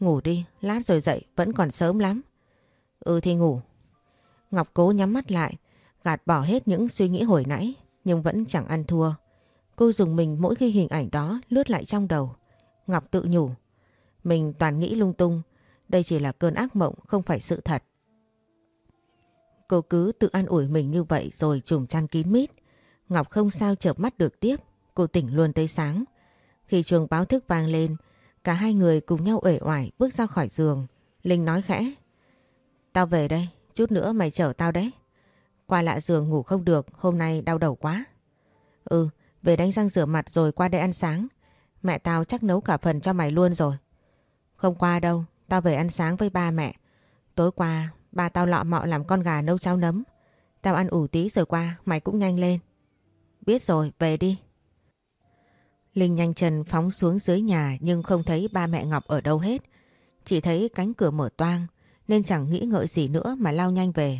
[SPEAKER 1] Ngủ đi, lát rồi dậy, vẫn còn sớm lắm. Ừ thì ngủ. Ngọc cố nhắm mắt lại, gạt bỏ hết những suy nghĩ hồi nãy, nhưng vẫn chẳng ăn thua. Cô dùng mình mỗi khi hình ảnh đó lướt lại trong đầu. Ngọc tự nhủ. Mình toàn nghĩ lung tung. Đây chỉ là cơn ác mộng không phải sự thật. Cô cứ tự an ủi mình như vậy rồi trùm chăn kín mít. Ngọc không sao chợp mắt được tiếp. Cô tỉnh luôn tới sáng. Khi chuông báo thức vang lên, cả hai người cùng nhau uể oải bước ra khỏi giường. Linh nói khẽ. Tao về đây, chút nữa mày chở tao đấy. Qua lạ giường ngủ không được, hôm nay đau đầu quá. Ừ, về đánh răng rửa mặt rồi qua đây ăn sáng. Mẹ tao chắc nấu cả phần cho mày luôn rồi. Không qua đâu, tao về ăn sáng với ba mẹ. Tối qua, ba tao lọ mọ làm con gà nấu cháo nấm. Tao ăn ủ tí rồi qua, mày cũng nhanh lên. Biết rồi, về đi. Linh nhanh chân phóng xuống dưới nhà nhưng không thấy ba mẹ Ngọc ở đâu hết. Chỉ thấy cánh cửa mở toang nên chẳng nghĩ ngợi gì nữa mà lao nhanh về.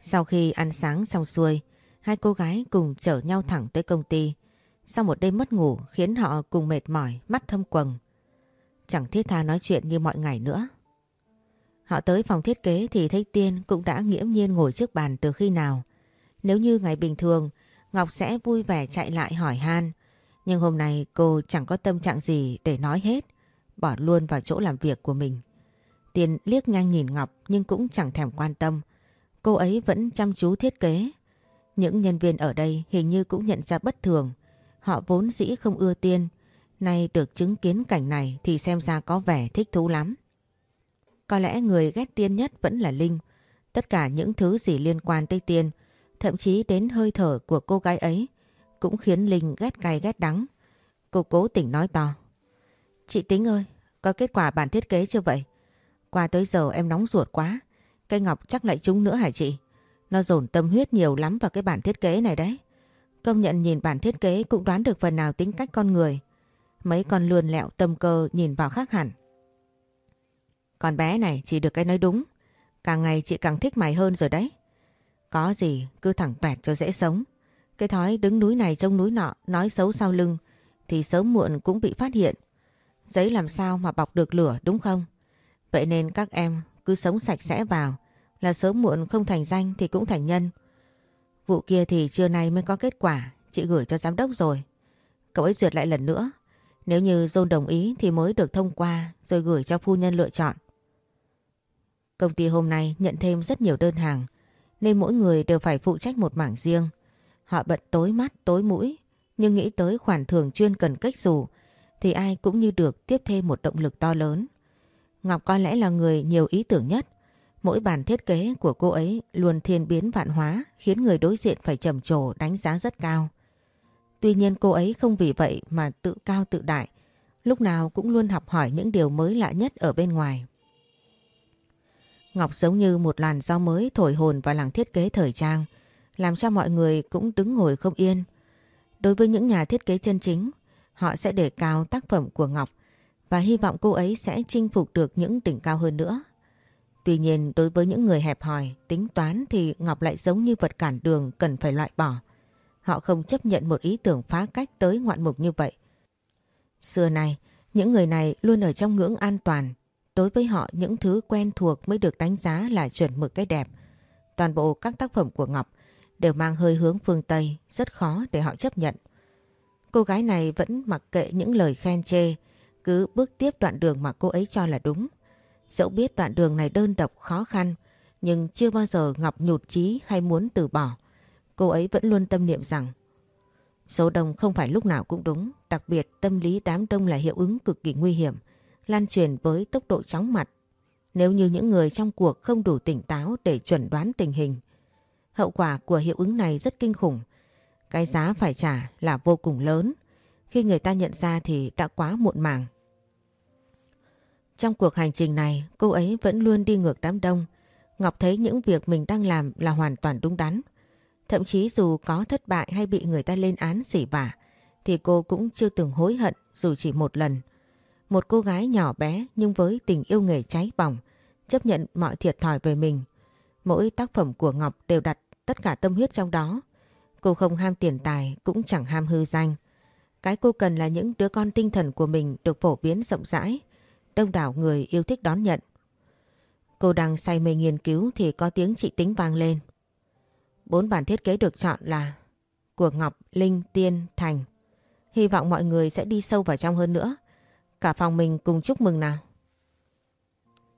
[SPEAKER 1] Sau khi ăn sáng xong xuôi, hai cô gái cùng chở nhau thẳng tới công ty. Sau một đêm mất ngủ khiến họ cùng mệt mỏi, mắt thâm quầng. Chẳng thiết tha nói chuyện như mọi ngày nữa. Họ tới phòng thiết kế thì thấy Tiên cũng đã nghiễm nhiên ngồi trước bàn từ khi nào. Nếu như ngày bình thường, Ngọc sẽ vui vẻ chạy lại hỏi han. Nhưng hôm nay cô chẳng có tâm trạng gì để nói hết, bỏ luôn vào chỗ làm việc của mình. Tiên liếc nhanh nhìn Ngọc nhưng cũng chẳng thèm quan tâm. Cô ấy vẫn chăm chú thiết kế. Những nhân viên ở đây hình như cũng nhận ra bất thường. Họ vốn dĩ không ưa Tiên. Nay được chứng kiến cảnh này thì xem ra có vẻ thích thú lắm. Có lẽ người ghét Tiên nhất vẫn là Linh. Tất cả những thứ gì liên quan tới Tiên, thậm chí đến hơi thở của cô gái ấy, cũng khiến Linh ghét cay ghét đắng. Cô cố tình nói to. Chị Tính ơi, có kết quả bản thiết kế chưa vậy? Qua tới giờ em nóng ruột quá. Cây Ngọc chắc lại trúng nữa hả chị? Nó dồn tâm huyết nhiều lắm vào cái bản thiết kế này đấy. Công nhận nhìn bản thiết kế cũng đoán được phần nào tính cách con người. Mấy con lươn lẹo tâm cơ nhìn vào khác hẳn. Con bé này chỉ được cái nói đúng. Càng ngày chị càng thích mày hơn rồi đấy. Có gì cứ thẳng toẹt cho dễ sống. Cái thói đứng núi này trông núi nọ nói xấu sau lưng thì sớm muộn cũng bị phát hiện. Giấy làm sao mà bọc được lửa đúng không? Vậy nên các em cứ sống sạch sẽ vào là sớm muộn không thành danh thì cũng thành nhân. Vụ kia thì trưa nay mới có kết quả, chị gửi cho giám đốc rồi. Cậu ấy duyệt lại lần nữa. Nếu như John đồng ý thì mới được thông qua rồi gửi cho phu nhân lựa chọn. Công ty hôm nay nhận thêm rất nhiều đơn hàng, nên mỗi người đều phải phụ trách một mảng riêng. Họ bận tối mắt, tối mũi, nhưng nghĩ tới khoản thưởng chuyên cần cách dù, thì ai cũng như được tiếp thêm một động lực to lớn. Ngọc có lẽ là người nhiều ý tưởng nhất. Mỗi bản thiết kế của cô ấy luôn thiên biến vạn hóa, khiến người đối diện phải trầm trồ, đánh giá rất cao. Tuy nhiên cô ấy không vì vậy mà tự cao tự đại, lúc nào cũng luôn học hỏi những điều mới lạ nhất ở bên ngoài. Ngọc giống như một làn gió mới thổi hồn vào làng thiết kế thời trang, làm cho mọi người cũng đứng ngồi không yên. Đối với những nhà thiết kế chân chính, họ sẽ đề cao tác phẩm của Ngọc và hy vọng cô ấy sẽ chinh phục được những đỉnh cao hơn nữa. Tuy nhiên đối với những người hẹp hòi, tính toán thì Ngọc lại giống như vật cản đường cần phải loại bỏ. Họ không chấp nhận một ý tưởng phá cách tới ngoạn mục như vậy. Xưa nay những người này luôn ở trong ngưỡng an toàn. Đối với họ những thứ quen thuộc mới được đánh giá là chuẩn mực cái đẹp. Toàn bộ các tác phẩm của Ngọc đều mang hơi hướng phương Tây, rất khó để họ chấp nhận. Cô gái này vẫn mặc kệ những lời khen chê, cứ bước tiếp đoạn đường mà cô ấy cho là đúng. Dẫu biết đoạn đường này đơn độc khó khăn, nhưng chưa bao giờ Ngọc nhụt chí hay muốn từ bỏ. Cô ấy vẫn luôn tâm niệm rằng số đông không phải lúc nào cũng đúng, đặc biệt tâm lý đám đông là hiệu ứng cực kỳ nguy hiểm, lan truyền với tốc độ chóng mặt. Nếu như những người trong cuộc không đủ tỉnh táo để chuẩn đoán tình hình, hậu quả của hiệu ứng này rất kinh khủng. Cái giá phải trả là vô cùng lớn. Khi người ta nhận ra thì đã quá muộn màng. Trong cuộc hành trình này, cô ấy vẫn luôn đi ngược đám đông. Ngọc thấy những việc mình đang làm là hoàn toàn đúng đắn. Thậm chí dù có thất bại hay bị người ta lên án xỉ vả, thì cô cũng chưa từng hối hận dù chỉ một lần. Một cô gái nhỏ bé nhưng với tình yêu nghề cháy bỏng, chấp nhận mọi thiệt thòi về mình. Mỗi tác phẩm của Ngọc đều đặt tất cả tâm huyết trong đó. Cô không ham tiền tài cũng chẳng ham hư danh. Cái cô cần là những đứa con tinh thần của mình được phổ biến rộng rãi, đông đảo người yêu thích đón nhận. Cô đang say mê nghiên cứu thì có tiếng chị tính vang lên. Bốn bản thiết kế được chọn là của Ngọc, Linh, Tiên, Thành. Hy vọng mọi người sẽ đi sâu vào trong hơn nữa. Cả phòng mình cùng chúc mừng nào.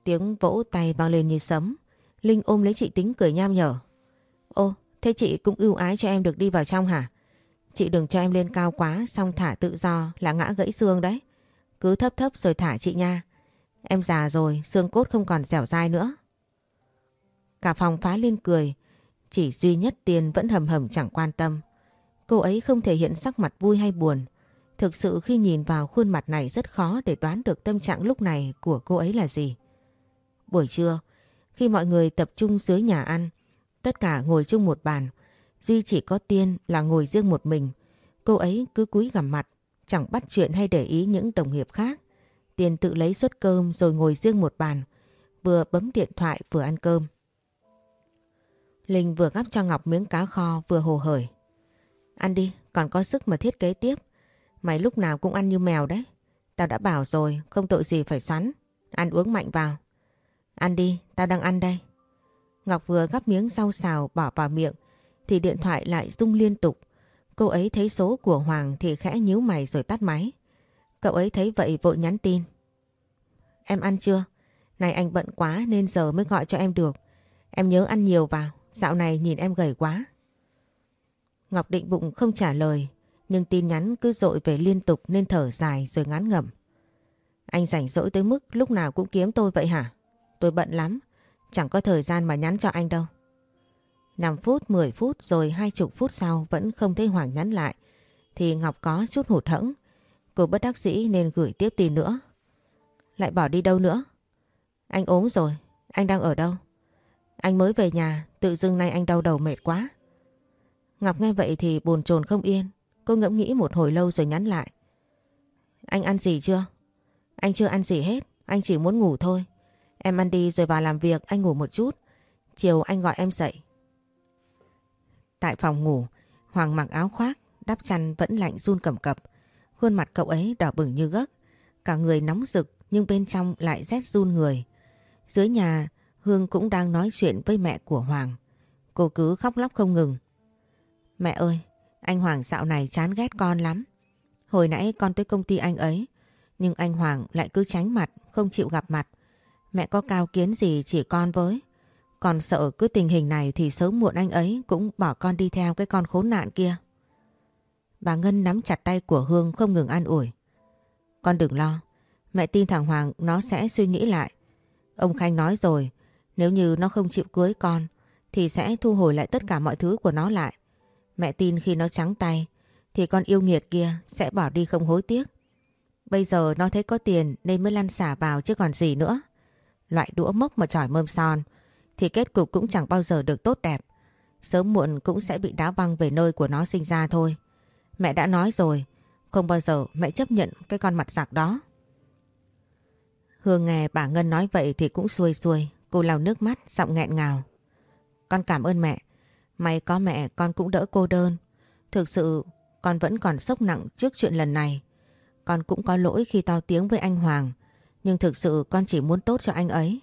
[SPEAKER 1] Tiếng vỗ tay vang lên như sấm. Linh ôm lấy chị tính cười nham nhở. Ô, thế chị cũng ưu ái cho em được đi vào trong hả? Chị đừng cho em lên cao quá xong thả tự do là ngã gãy xương đấy. Cứ thấp thấp rồi thả chị nha. Em già rồi, xương cốt không còn dẻo dai nữa. Cả phòng phá lên cười, chỉ duy nhất Tiên vẫn hầm hầm chẳng quan tâm. Cô ấy không thể hiện sắc mặt vui hay buồn. Thực sự khi nhìn vào khuôn mặt này rất khó để đoán được tâm trạng lúc này của cô ấy là gì. Buổi trưa, khi mọi người tập trung dưới nhà ăn, tất cả ngồi chung một bàn, Duy chỉ có Tiên là ngồi riêng một mình. Cô ấy cứ cúi gằm mặt, chẳng bắt chuyện hay để ý những đồng nghiệp khác. Tiên tự lấy suất cơm rồi ngồi riêng một bàn, vừa bấm điện thoại vừa ăn cơm. Linh vừa gắp cho Ngọc miếng cá kho vừa hồ hởi. Ăn đi, còn có sức mà thiết kế tiếp. Mày lúc nào cũng ăn như mèo đấy. Tao đã bảo rồi, không tội gì phải xoắn. Ăn uống mạnh vào. Ăn đi, tao đang ăn đây. Ngọc vừa gắp miếng rau xào bỏ vào miệng thì điện thoại lại rung liên tục. Cô ấy thấy số của Hoàng thì khẽ nhíu mày rồi tắt máy. Cậu ấy thấy vậy vội nhắn tin. Em ăn chưa? Này anh bận quá nên giờ mới gọi cho em được. Em nhớ ăn nhiều vào, dạo này nhìn em gầy quá. Ngọc định bụng không trả lời, nhưng tin nhắn cứ dội về liên tục nên thở dài rồi ngán ngẩm. Anh rảnh rỗi tới mức lúc nào cũng kiếm tôi vậy hả? Tôi bận lắm, chẳng có thời gian mà nhắn cho anh đâu. 5 phút, 10 phút rồi hai chục phút sau vẫn không thấy Hoàng nhắn lại. Thì Ngọc có chút hụt hẫng. Cô bất đắc dĩ nên gửi tiếp tin nữa. Lại bỏ đi đâu nữa? Anh ốm rồi, anh đang ở đâu? Anh mới về nhà, tự dưng nay anh đau đầu mệt quá. Ngọc nghe vậy thì buồn chồn không yên. Cô ngẫm nghĩ một hồi lâu rồi nhắn lại. Anh ăn gì chưa? Anh chưa ăn gì hết, anh chỉ muốn ngủ thôi. Em ăn đi rồi vào làm việc, anh ngủ một chút. Chiều anh gọi em dậy, Tại phòng ngủ, Hoàng mặc áo khoác, đắp chăn vẫn lạnh run cầm cập. Khuôn mặt cậu ấy đỏ bừng như gấc. Cả người nóng rực nhưng bên trong lại rét run người. Dưới nhà Hương cũng đang nói chuyện với mẹ của Hoàng. Cô cứ khóc lóc không ngừng. Mẹ ơi, anh Hoàng dạo này chán ghét con lắm. Hồi nãy con tới công ty anh ấy, nhưng anh Hoàng lại cứ tránh mặt, không chịu gặp mặt. Mẹ có cao kiến gì chỉ con với. Con sợ cứ tình hình này thì sớm muộn anh ấy cũng bỏ con đi theo cái con khốn nạn kia. Bà Ngân nắm chặt tay của Hương không ngừng an ủi. Con đừng lo, mẹ tin thằng Hoàng nó sẽ suy nghĩ lại. Ông Khanh nói rồi, nếu như nó không chịu cưới con thì sẽ thu hồi lại tất cả mọi thứ của nó lại. Mẹ tin khi nó trắng tay thì con yêu nghiệt kia sẽ bỏ đi không hối tiếc. Bây giờ nó thấy có tiền nên mới lăn xả vào chứ còn gì nữa. Loại đũa mốc mà trỏi mơm son thì kết cục cũng chẳng bao giờ được tốt đẹp. Sớm muộn cũng sẽ bị đá văng về nơi của nó sinh ra thôi. Mẹ đã nói rồi, không bao giờ mẹ chấp nhận cái con mặt giặc đó. Hương nghe bà Ngân nói vậy thì cũng xuôi xuôi, cô lau nước mắt, giọng nghẹn ngào. Con cảm ơn mẹ, may có mẹ con cũng đỡ cô đơn. Thực sự con vẫn còn sốc nặng trước chuyện lần này. Con cũng có lỗi khi to tiếng với anh Hoàng, nhưng thực sự con chỉ muốn tốt cho anh ấy.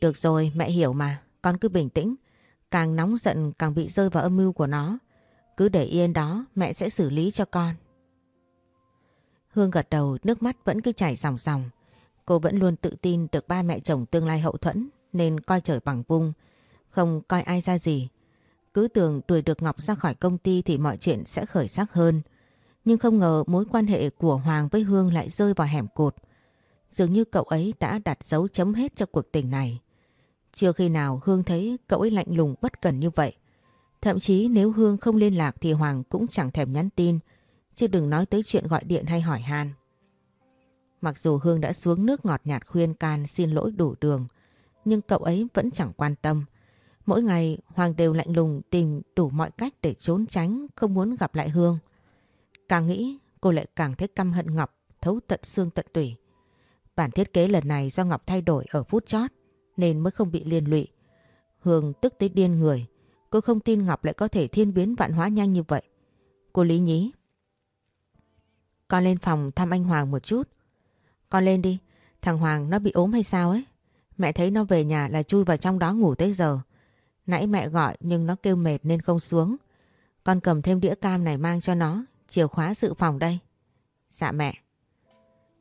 [SPEAKER 1] Được rồi, mẹ hiểu mà, con cứ bình tĩnh. Càng nóng giận càng bị rơi vào âm mưu của nó. Cứ để yên đó, mẹ sẽ xử lý cho con. Hương gật đầu, nước mắt vẫn cứ chảy ròng ròng. Cô vẫn luôn tự tin được ba mẹ chồng tương lai hậu thuẫn nên coi trời bằng vung, không coi ai ra gì. Cứ tưởng đuổi được Ngọc ra khỏi công ty thì mọi chuyện sẽ khởi sắc hơn. Nhưng không ngờ mối quan hệ của Hoàng với Hương lại rơi vào hẻm cột. Dường như cậu ấy đã đặt dấu chấm hết cho cuộc tình này. Chưa khi nào Hương thấy cậu ấy lạnh lùng bất cần như vậy. Thậm chí nếu Hương không liên lạc thì Hoàng cũng chẳng thèm nhắn tin, chứ đừng nói tới chuyện gọi điện hay hỏi han. Mặc dù Hương đã xuống nước ngọt nhạt khuyên can xin lỗi đủ đường, nhưng cậu ấy vẫn chẳng quan tâm. Mỗi ngày Hoàng đều lạnh lùng tìm đủ mọi cách để trốn tránh, không muốn gặp lại Hương. Càng nghĩ cô lại càng thấy căm hận Ngọc thấu tận xương tận tủy. Bản thiết kế lần này do Ngọc thay đổi ở phút chót nên mới không bị liên lụy. Hương tức tới điên người. Cô không tin Ngọc lại có thể thiên biến vạn hóa nhanh như vậy. Cô lý nhí. Con lên phòng thăm anh Hoàng một chút. Con lên đi. Thằng Hoàng nó bị ốm hay sao ấy? Mẹ thấy nó về nhà là chui vào trong đó ngủ tới giờ. Nãy mẹ gọi nhưng nó kêu mệt nên không xuống. Con cầm thêm đĩa cam này mang cho nó. Chìa khóa dự phòng đây. Dạ mẹ.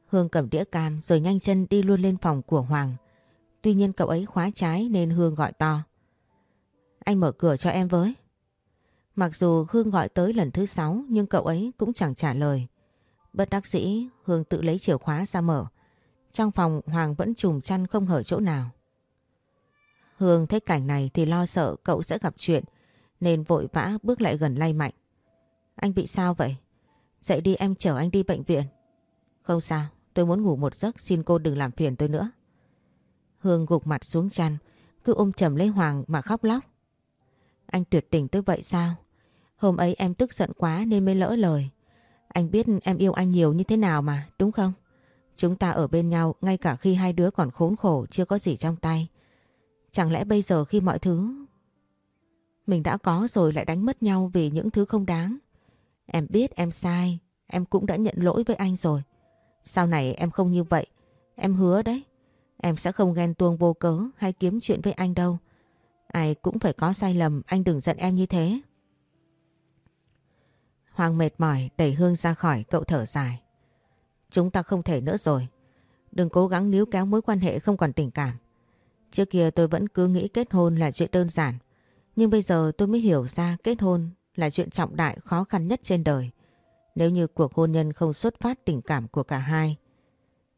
[SPEAKER 1] Hương cầm đĩa cam rồi nhanh chân đi luôn lên phòng của Hoàng. Tuy nhiên cậu ấy khóa trái nên Hương gọi to. Anh mở cửa cho em với. Mặc dù Hương gọi tới lần thứ sáu nhưng cậu ấy cũng chẳng trả lời. Bất đắc dĩ Hương tự lấy chìa khóa ra mở. Trong phòng Hoàng vẫn trùm chăn không hở chỗ nào. Hương thấy cảnh này thì lo sợ cậu sẽ gặp chuyện nên vội vã bước lại gần lay mạnh. Anh bị sao vậy? Dậy đi em chở anh đi bệnh viện. Không sao, tôi muốn ngủ một giấc xin cô đừng làm phiền tôi nữa. Hương gục mặt xuống chăn, cứ ôm chầm lấy Hoàng mà khóc lóc. Anh tuyệt tình tôi vậy sao? Hôm ấy em tức giận quá nên mới lỡ lời. Anh biết em yêu anh nhiều như thế nào mà, đúng không? Chúng ta ở bên nhau ngay cả khi hai đứa còn khốn khổ chưa có gì trong tay. Chẳng lẽ bây giờ khi mọi thứ mình đã có rồi lại đánh mất nhau vì những thứ không đáng. Em biết em sai, em cũng đã nhận lỗi với anh rồi. Sau này em không như vậy, em hứa đấy. Em sẽ không ghen tuông vô cớ hay kiếm chuyện với anh đâu. Ai cũng phải có sai lầm, anh đừng giận em như thế. Hoàng mệt mỏi đẩy Hương ra khỏi cậu thở dài. Chúng ta không thể nữa rồi. Đừng cố gắng níu kéo mối quan hệ không còn tình cảm. Trước kia tôi vẫn cứ nghĩ kết hôn là chuyện đơn giản. Nhưng bây giờ tôi mới hiểu ra kết hôn là chuyện trọng đại khó khăn nhất trên đời. Nếu như cuộc hôn nhân không xuất phát tình cảm của cả hai,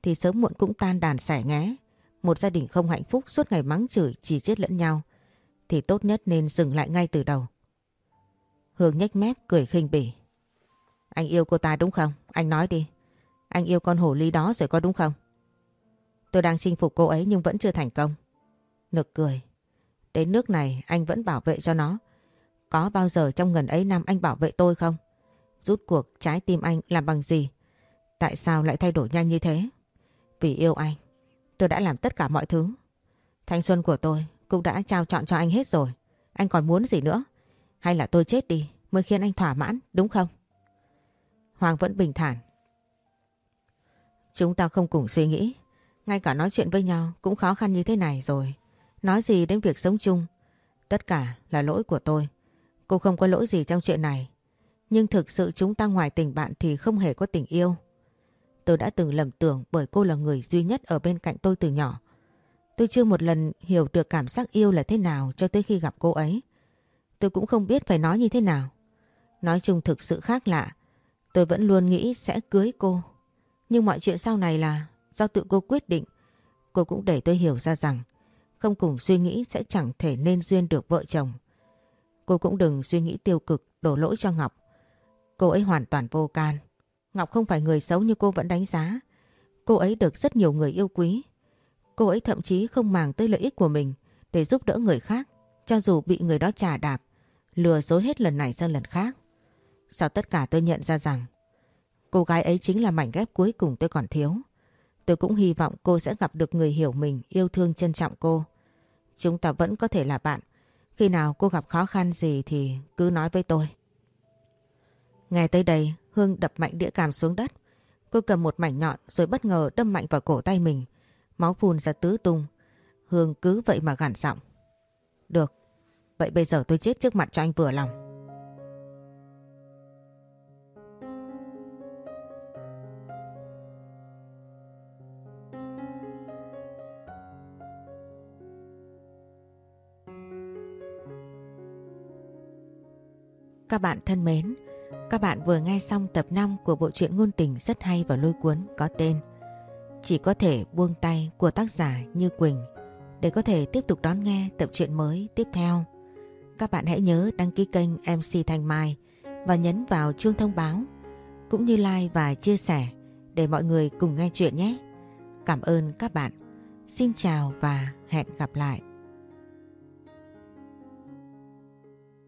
[SPEAKER 1] thì sớm muộn cũng tan đàn xẻ nghé. Một gia đình không hạnh phúc suốt ngày mắng chửi, chỉ chết lẫn nhau, thì tốt nhất nên dừng lại ngay từ đầu. Hương nhếch mép, cười khinh bỉ. Anh yêu cô ta đúng không? Anh nói đi. Anh yêu con hổ ly đó rồi có đúng không? Tôi đang chinh phục cô ấy nhưng vẫn chưa thành công. Nực cười. Đến nước này anh vẫn bảo vệ cho nó. Có bao giờ trong gần ấy năm anh bảo vệ tôi không? Rút cuộc trái tim anh làm bằng gì? Tại sao lại thay đổi nhanh như thế? Vì yêu anh, tôi đã làm tất cả mọi thứ. Thanh xuân của tôi cũng đã trao chọn cho anh hết rồi. Anh còn muốn gì nữa? Hay là tôi chết đi mới khiến anh thỏa mãn, đúng không? Hoàng vẫn bình thản. Chúng ta không cùng suy nghĩ. Ngay cả nói chuyện với nhau cũng khó khăn như thế này rồi. Nói gì đến việc sống chung. Tất cả là lỗi của tôi. Cô không có lỗi gì trong chuyện này. Nhưng thực sự chúng ta ngoài tình bạn thì không hề có tình yêu. Tôi đã từng lầm tưởng bởi cô là người duy nhất ở bên cạnh tôi từ nhỏ. Tôi chưa một lần hiểu được cảm giác yêu là thế nào cho tới khi gặp cô ấy. Tôi cũng không biết phải nói như thế nào. Nói chung thực sự khác lạ. Tôi vẫn luôn nghĩ sẽ cưới cô. Nhưng mọi chuyện sau này là do tự cô quyết định. Cô cũng để tôi hiểu ra rằng không cùng suy nghĩ sẽ chẳng thể nên duyên được vợ chồng. Cô cũng đừng suy nghĩ tiêu cực đổ lỗi cho Ngọc. Cô ấy hoàn toàn vô can. Ngọc không phải người xấu như cô vẫn đánh giá. Cô ấy được rất nhiều người yêu quý. Cô ấy thậm chí không màng tới lợi ích của mình để giúp đỡ người khác, cho dù bị người đó trả đạp, lừa dối hết lần này sang lần khác. Sau tất cả tôi nhận ra rằng cô gái ấy chính là mảnh ghép cuối cùng tôi còn thiếu. Tôi cũng hy vọng cô sẽ gặp được người hiểu mình, yêu thương trân trọng cô. Chúng ta vẫn có thể là bạn. Khi nào cô gặp khó khăn gì thì cứ nói với tôi. Nghe tới đây, Hương đập mạnh đĩa càm xuống đất. Cô cầm một mảnh nhọn rồi bất ngờ đâm mạnh vào cổ tay mình. Máu phun ra tứ tung. Hương cứ vậy mà gằn giọng. Được, vậy bây giờ tôi chết trước mặt cho anh vừa lòng. Các bạn thân mến, các bạn vừa nghe xong tập 5 của bộ truyện ngôn tình rất hay và lôi cuốn có tên Chỉ có thể buông tay của tác giả Như Quỳnh để có thể tiếp tục đón nghe tập truyện mới tiếp theo. Các bạn hãy nhớ đăng ký kênh MC Thanh Mai và nhấn vào chuông thông báo cũng như like và chia sẻ để mọi người cùng nghe chuyện nhé. Cảm ơn các bạn. Xin chào và hẹn gặp lại.